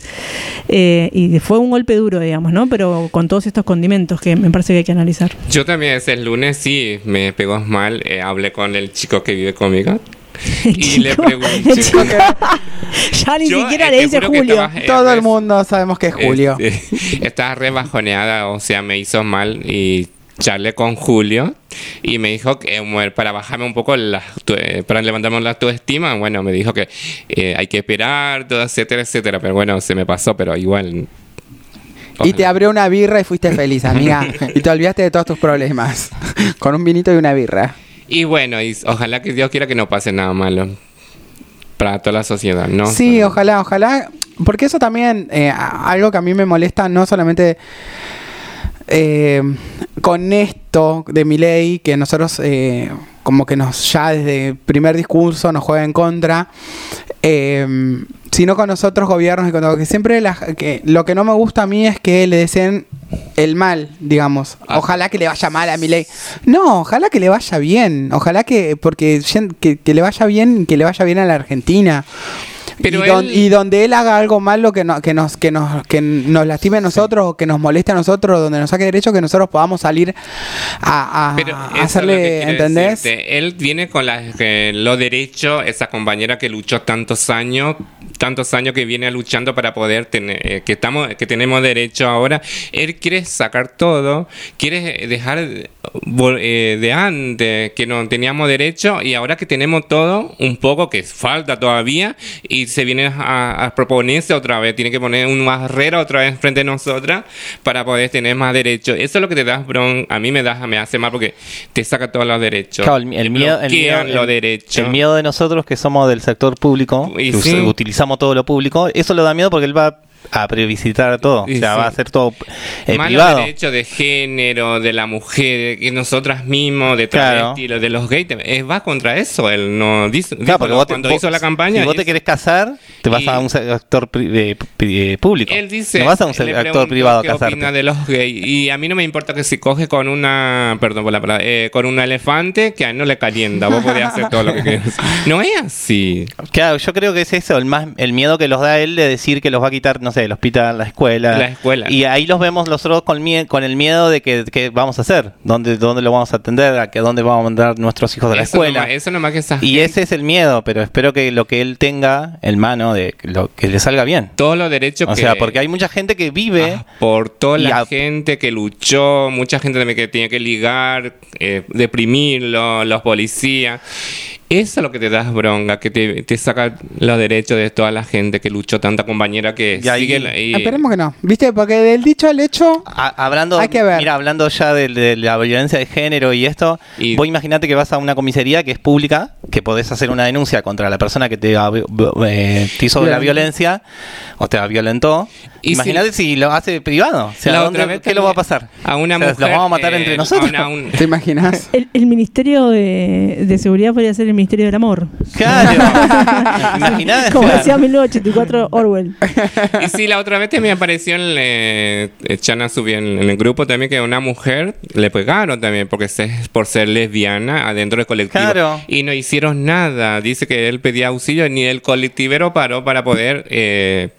eh, y fue un golpe duro, digamos, ¿no? Pero con todos estos condimentos que me parece que hay que analizar. Yo también ese lunes sí me pegó mal. eh, hablé con el chico que vive conmigo. El Y le chico- pregunté. el chico que- ya ni Yo, siquiera eh, le dice Julio. estaba, eh, Todo el mundo sabemos que es Julio. este, estaba re bajoneada, o sea, me hizo mal y charlé con Julio y me dijo que bueno, para bajarme un poco, la, eh, para levantarme la autoestima, bueno, me dijo que eh, hay que esperar, todo, etcétera, etcétera. Pero bueno, se me pasó, pero igual. Y te abrió una birra y fuiste feliz, amiga. y te olvidaste de todos tus problemas. Con un vinito y una birra. Y bueno, y ojalá que Dios quiera que no pase nada malo para toda la sociedad, ¿no? Sí, ojalá, ojalá. Porque eso también, eh, algo que a mí me molesta, no solamente eh, con esto de mi ley, que nosotros eh, como que nos ya desde el primer discurso nos juega en contra, eh, sino con los otros gobiernos y con todo, que siempre la- que, lo que no me gusta a mí es que le deseen el mal, digamos. Ah. Ojalá que le vaya mal a mi ley. No, ojalá que le vaya bien. Ojalá que, porque que le vaya bien, que le vaya bien a la Argentina. Pero y, don- él- y donde él haga algo malo que, no- que, nos, que, nos, que nos lastime a nosotros o que nos moleste a nosotros, donde nos saque derecho, que nosotros podamos salir a, a- Pero hacerle, ¿entendés? decirte. Él viene con la, que lo derecho, esa compañera que luchó tantos años, tantos años que viene luchando para poder tener, eh, que estamos, que tenemos derecho ahora. Él quiere sacar todo, quiere dejar vol- eh, de antes que no teníamos derecho y ahora que tenemos todo, un poco que falta todavía y se viene a, a proponerse otra vez, tiene que poner un barrera otra vez frente a nosotras para poder tener más derechos. Eso es lo que te da bron, a mí me da, me hace mal porque te saca todos los derechos. Claro, el, miedo, el, miedo, bloquean los el- derechos. el miedo de nosotros que somos del sector público, Y que sí. us- utilizamos todo lo público, eso lo da miedo porque él va a previsitar todo, Y o sea, sí. va a hacer todo eh, Más privado. los derechos de género, de la mujer, que nosotras mismos, de Claro. travesti, de los gays, es, va contra eso. Él no dice, cuando vos- hizo la campaña. Si vos te querés casar, te vas a un pri- eh, eh, público. Él dice, no vas a un preguntó privado a casarte. opina de los gays. Y a mí no me importa que si coge con una, perdón por la palabra, eh, con un elefante, que a él no le calienta. Vos podés hacer todo lo que quieras. No es así. Claro, yo creo que es eso, el más el miedo que los da él de decir que los va a quitar, no sé, el hospital, la escuela. La escuela. Y ahí los vemos nosotros con, con el miedo de que, que vamos a hacer, dónde, dónde lo vamos a atender, a que dónde vamos a mandar nuestros hijos de la Eso escuela. nomás- eso nomás que esa Y ese es el miedo, pero espero que lo que él tenga en mano, de que lo que le salga bien. todos los derechos O que sea, porque hay mucha gente que vive... Ah, por toda la a- gente que luchó, mucha gente también que tenía que ligar, eh, deprimirlo, los policías. Eso es lo que te das bronca, que te, te saca los derechos de toda la gente que luchó, tanta compañera que Y ahí- sigue la- y- Esperemos que no. ¿Viste? Porque del dicho al hecho. A- hablando, Hay que ver. mira, hablando ya de, de la violencia de género y esto, Y- vos imaginate que vas a una comisaría que es pública, que podés hacer una denuncia contra la persona que te, eh, te hizo la violencia o te violentó. Y Imagínate si, lo hace privado. O sea, La ¿dónde- otra vez ¿qué lo va a pasar? A una O sea, mujer. ¿Los vamos a matar eh, entre nosotros? una- un- ¿Te imaginas? El, el Ministerio de, de Seguridad podría ser el Ministerio del Amor. Claro. Imaginate. Como decía 1984 Orwell. Y sí, la otra vez también apareció en eh, eh, Chana subió en, en el grupo también que a una mujer le pegaron también porque se, por ser lesbiana adentro del colectivo. Claro. Y no hicieron nada. Dice que él pedía auxilio ni el colectivero paró para poder... Eh,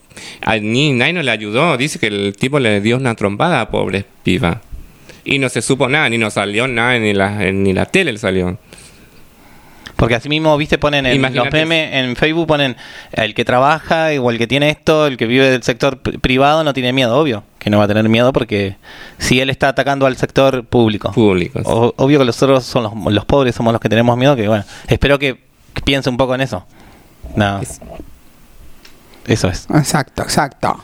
ni nadie no le ayudó. Dice que el tipo le dio una trompada, pobre piba. Y no se supo nada, ni nos salió nada, ni la, ni la tele le salió. Porque así mismo, viste, ponen en Imagínate. los memes, en Facebook ponen el que trabaja o el que tiene esto, el que vive del sector pri- privado no tiene miedo, obvio. Que no va a tener miedo porque si él está atacando al sector público. Públicos. O- obvio que nosotros son los, los pobres, somos los que tenemos miedo, que bueno, espero que, que piense un poco en eso. No. Eso es. Exacto, exacto.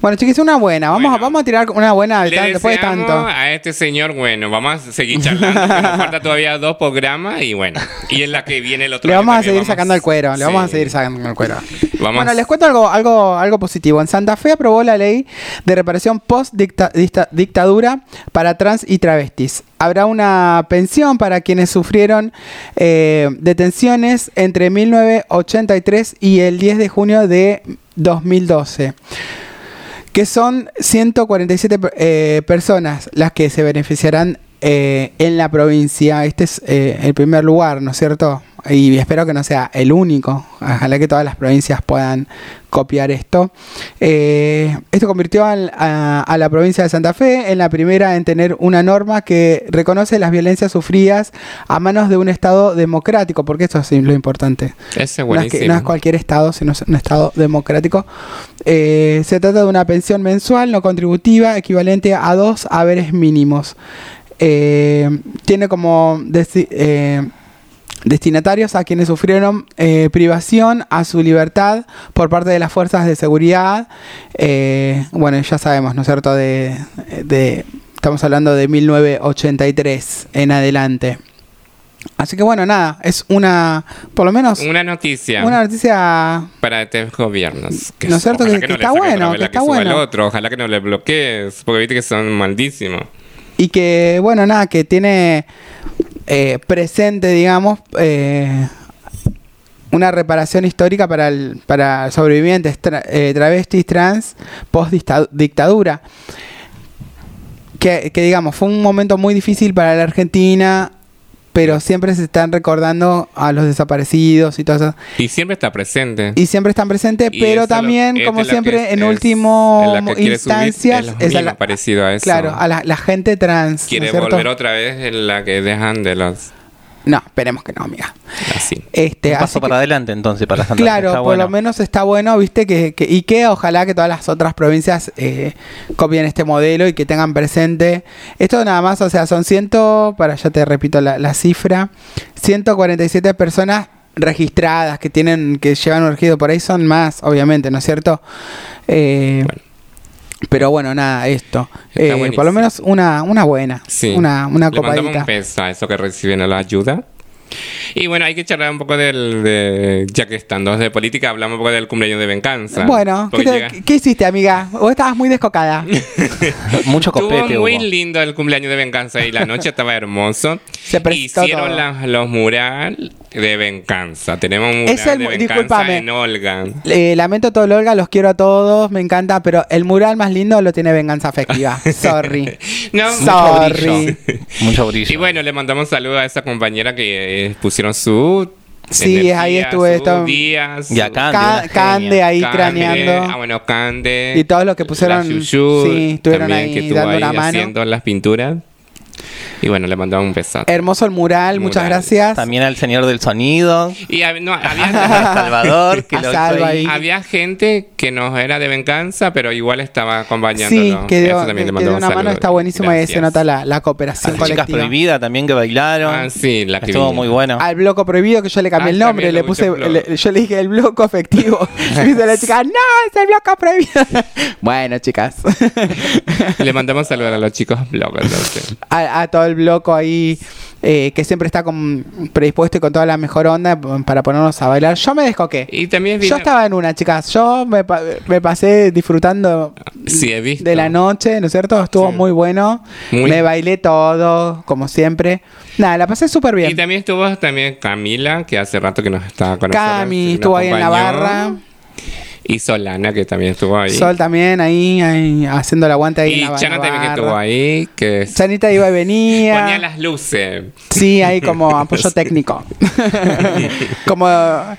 Bueno, chiquis, una buena. Vamos, a, vamos a tirar una buena tan- después de tanto. a este señor, bueno, vamos a seguir charlando, que nos falta todavía dos programas y bueno, y en la que viene el otro Le vamos a seguir sacando el cuero, le sí. vamos a seguir sacando el cuero. Vamos- Bueno, les cuento algo, algo, algo positivo. En Santa Fe aprobó la ley de reparación post dicta- dicta- dictadura para trans y travestis. Habrá una pensión para quienes sufrieron eh, detenciones entre 1983 y el 10 de junio de 2012 que son 147 per- eh, personas las que se beneficiarán eh, en la provincia. Este es eh, el primer lugar, ¿no es cierto? Y espero que no sea el único. Ojalá que todas las provincias puedan copiar esto. Eh, esto convirtió al- a, a la provincia de Santa Fe en la primera en tener una norma que reconoce las violencias sufridas a manos de un Estado democrático, porque esto es lo importante. Ese es No es, que- no es cualquier estado, sino es un estado democrático. Se trata de una pensión mensual no contributiva equivalente a dos haberes mínimos. Eh, tiene como eh, destinatarios a quienes sufrieron eh, privación a su libertad por parte de las fuerzas de seguridad. Eh, bueno, ya sabemos, ¿no es cierto? De, de- estamos hablando de 1983 en adelante. Así que bueno, nada, es una, por lo menos, Una noticia una noticia para estos gobiernos. ¿No es cierto? ojalá Que- está bueno, que está bueno. al otro. Ojalá que no le bloquees, porque viste que son maldísimos. Y que, bueno, nada, que tiene eh, presente, digamos, eh, una reparación histórica para, el, para sobrevivientes tra- eh, travestis trans post dictadura. Que, que, digamos, fue un momento muy difícil para la Argentina, pero siempre se están recordando a los desaparecidos y todo eso. Y siempre está presente. Y siempre están presentes, Y pero lo- también, como siempre, en es- último que quiere subir, instancias, es es la- parecido a eso. claro, a la, la gente trans. ¿no Quiere volver otra vez en la que dejan de los No, esperemos que no, amiga. así. Este, Un así paso que- para adelante entonces para Santa Claro, está por bueno. lo menos está bueno, viste, que, que- y que ojalá que todas las otras provincias eh, copien este modelo y que tengan presente. Esto nada más, o sea, son ciento, para ya te repito la, la cifra, 147 personas registradas que tienen, que llevan un registro por ahí son más, obviamente, ¿no es cierto? Eh, Bueno. Pero bueno, nada, esto. Eh, por lo menos una, una buena. Sí. Una, una Le copadita. un peso a eso que reciben la ayuda. Y bueno, hay que charlar un poco del. De, ya que están dos de política, hablamos un poco del cumpleaños de venganza. Bueno, ¿qué, te- llega- ¿qué hiciste, amiga? Vos estabas muy descocada. Mucho Estuvo copete muy hubo. lindo el cumpleaños de venganza y la noche estaba hermoso. Se prestó Hicieron la- los mural de venganza. Tenemos un mural Es el de venganza discúlpame. en Olga. Eh, lamento todo, Olga, los quiero a todos, me encanta, pero el mural más lindo lo tiene Venganza Afectiva. Sorry. No, Sorry. Mucho brillo. Y bueno, le mandamos saludos a esa compañera que eh, pusieron su Sí, Energía, ahí estuve, Sus estaba- días. Y acá, Ca- una genia. Cande ahí Cande, craneando. Ah, bueno, Cande. Y todos los que pusieron- la Yuyu, sí, estuvieron también, ahí que estuvo dando ahí una mano. haciendo las pinturas. Y bueno, le mandaba un besazo. Hermoso el mural, muchas gracias. También al señor del sonido, Y hab- no, a había, Salvador, que A lo ahí. había gente que nos era de venganza, pero igual estaba Sí, acompañándonos. que dio, Eso también le que mandamos dio una un mano, está buenísimo y se Gracias. nota la, la cooperación Las chicas colectiva. prohibidas también que bailaron. Ah, sí, la que Estuvo muy bueno. Al bloco prohibido que yo le cambié Ah, el nombre, le le puse, le- yo le dije el bloco efectivo. y dice la chica, no, es el bloco prohibido. bueno, chicas, Le mandamos saludos a los chicos bloggers. entonces. a, todo el bloco ahí eh, que siempre está con, predispuesto y con toda la mejor onda para ponernos a bailar. Yo me descoqué. Y también. Yo estaba en una, chicas. Yo me, pa- me pasé disfrutando Sí, he visto. de la noche, ¿no es cierto? Estuvo Sí. muy bueno. Muy- Me bailé todo, como siempre. Nada, la pasé súper bien. Y también estuvo también Camila, que hace rato que nos estaba con Cami estuvo ahí en la barra. Y Solana, que también estuvo ahí. Sol también ahí, ahí, haciendo el aguante ahí y en la, Chana la también que estuvo ahí, que Chanita iba y venía. ponía las luces. Sí, ahí como apoyo técnico. como eh,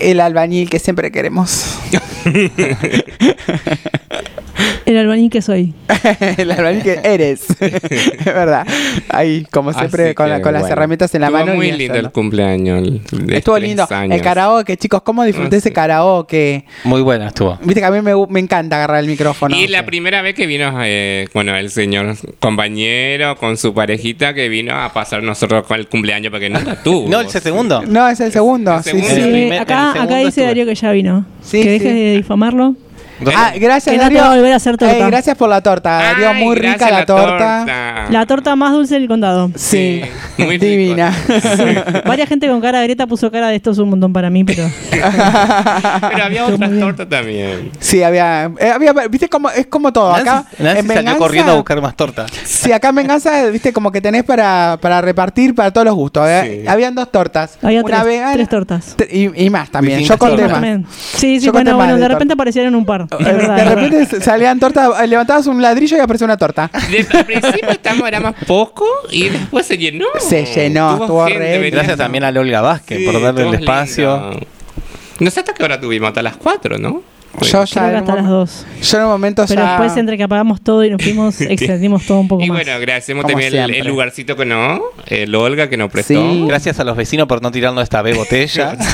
el albañil que siempre queremos. El albañil que soy. el albañil que eres. es verdad. Ahí, como siempre, con, la- con las bueno. herramientas en la Estuvo mano. muy y lindo el cumpleaños. de Estuvo lindo. años. El karaoke, chicos, ¿cómo disfruté Ah, ese karaoke? Muy buena estuvo. Viste que a mí me, me encanta agarrar el micrófono. Y la primera vez que vino, eh, bueno, el señor compañero con su parejita que vino a pasar nosotros con el cumpleaños porque nunca tuvo. No, el segundo. No, es el segundo. El sí, segundo. sí. El Sí, primer- acá, el acá segundo dice. Darío que ya vino. Sí, que deje sí. de difamarlo. Ah, gracias, Que no te va a volver a hacer torta. Ey, gracias por la torta, Darío. Ay, Muy rica la torta. La torta más dulce del condado. Sí, Sí, muy divina. Varias gente con cara de grieta puso cara de esto es un montón para mí, pero Pero había otras tortas también. Sí, había, eh, había, viste cómo es como todo acá. Nancy, en salió Venganza- corriendo a buscar más tortas. Sí, acá en Venganza, viste como que tenés para, para repartir para todos los gustos. eh. Sí. Habían dos tortas. había una tres, vegana tres tortas. y, y más también. Yo conté más. Sí, sí, Yo bueno, bueno, de de repente aparecieron un par. de repente salían tortas, eh, levantabas un ladrillo y aparecía una torta. De, al principio estamos, era más poco y después se llenó. Se llenó, Tuvo estuvo re. Gracias también a Olga Vázquez Sí, por darle el espacio. lindo. No sé hasta qué hora tuvimos, hasta las 4, ¿no? Yo ya en hasta las dos. Yo en un momento Pero ya. después, entre que apagamos todo y nos fuimos, extendimos todo un poco Y más. bueno, agradecemos Como también el, lugarcito que no, el Olga que nos prestó. Sí. Gracias a los vecinos por no tirarnos esta B botella.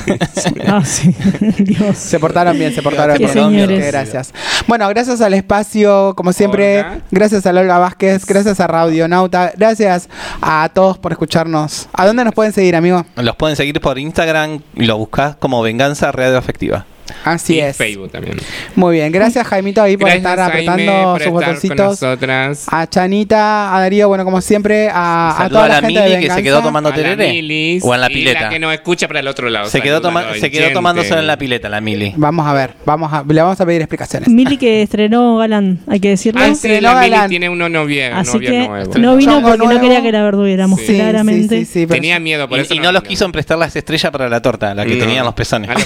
Ah, sí. Dios. Se portaron bien, se portaron Qué bien. señores. Gracias. Bueno, gracias al espacio, como siempre. Olga. Gracias a Olga Vázquez, gracias a Radionauta, gracias a todos por escucharnos. ¿A dónde nos pueden seguir, amigo? Los pueden seguir por Instagram y lo buscás como Venganza Radioafectiva. Así y es. Facebook también. Muy bien, gracias Jaimito ahí por Gracias, estar Jaime, apretando por sus estar con botoncitos. nosotras. A Chanita, a Darío, bueno, como siempre, a, toda a la, la gente de Mili que se quedó tomando tereré. Milis O en la y pileta. la que nos escucha para el otro lado. Se quedó, toma- se quedó oyente. tomándoselo en la pileta, la Mili. Vamos a ver, vamos a, le vamos a pedir explicaciones. Mili que estrenó Galán, hay que decirlo. Ah, sí, Estrenó la Mili Galán. tiene uno novio, Así novio que nuevo. no vino porque nuevo. no quería que la verduguéramos, Sí. claramente. Sí, sí, sí, pero- Tenía miedo, por eso Y, no los quiso prestar las estrellas para la torta, la que tenían los pezones.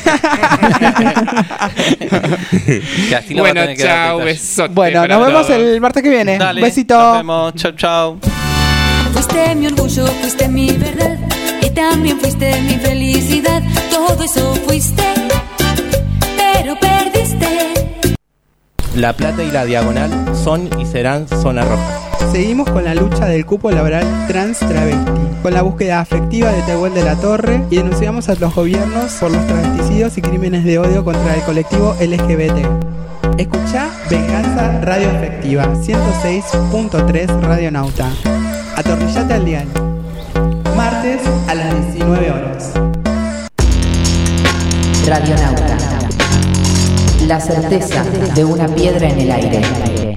Bueno, chao, besote. Bueno, nos vemos el martes que viene. Dale, Besito. Nos vemos. Chau, chau. Fuiste mi orgullo, fuiste mi verdad y también fuiste mi felicidad. Todo eso fuiste, pero perdiste. La Plata y la Diagonal son y serán zona roja. Seguimos con la lucha del cupo laboral trans travesti, con la búsqueda afectiva de Tehuel de la Torre y denunciamos a los gobiernos por los travesticidios y crímenes de odio contra el colectivo LGBT. Escucha Venganza Radio Afectiva 106.3 Radionauta. Atornillate al diario. Martes a las 19 horas. Radionauta. La certeza de una piedra en el aire.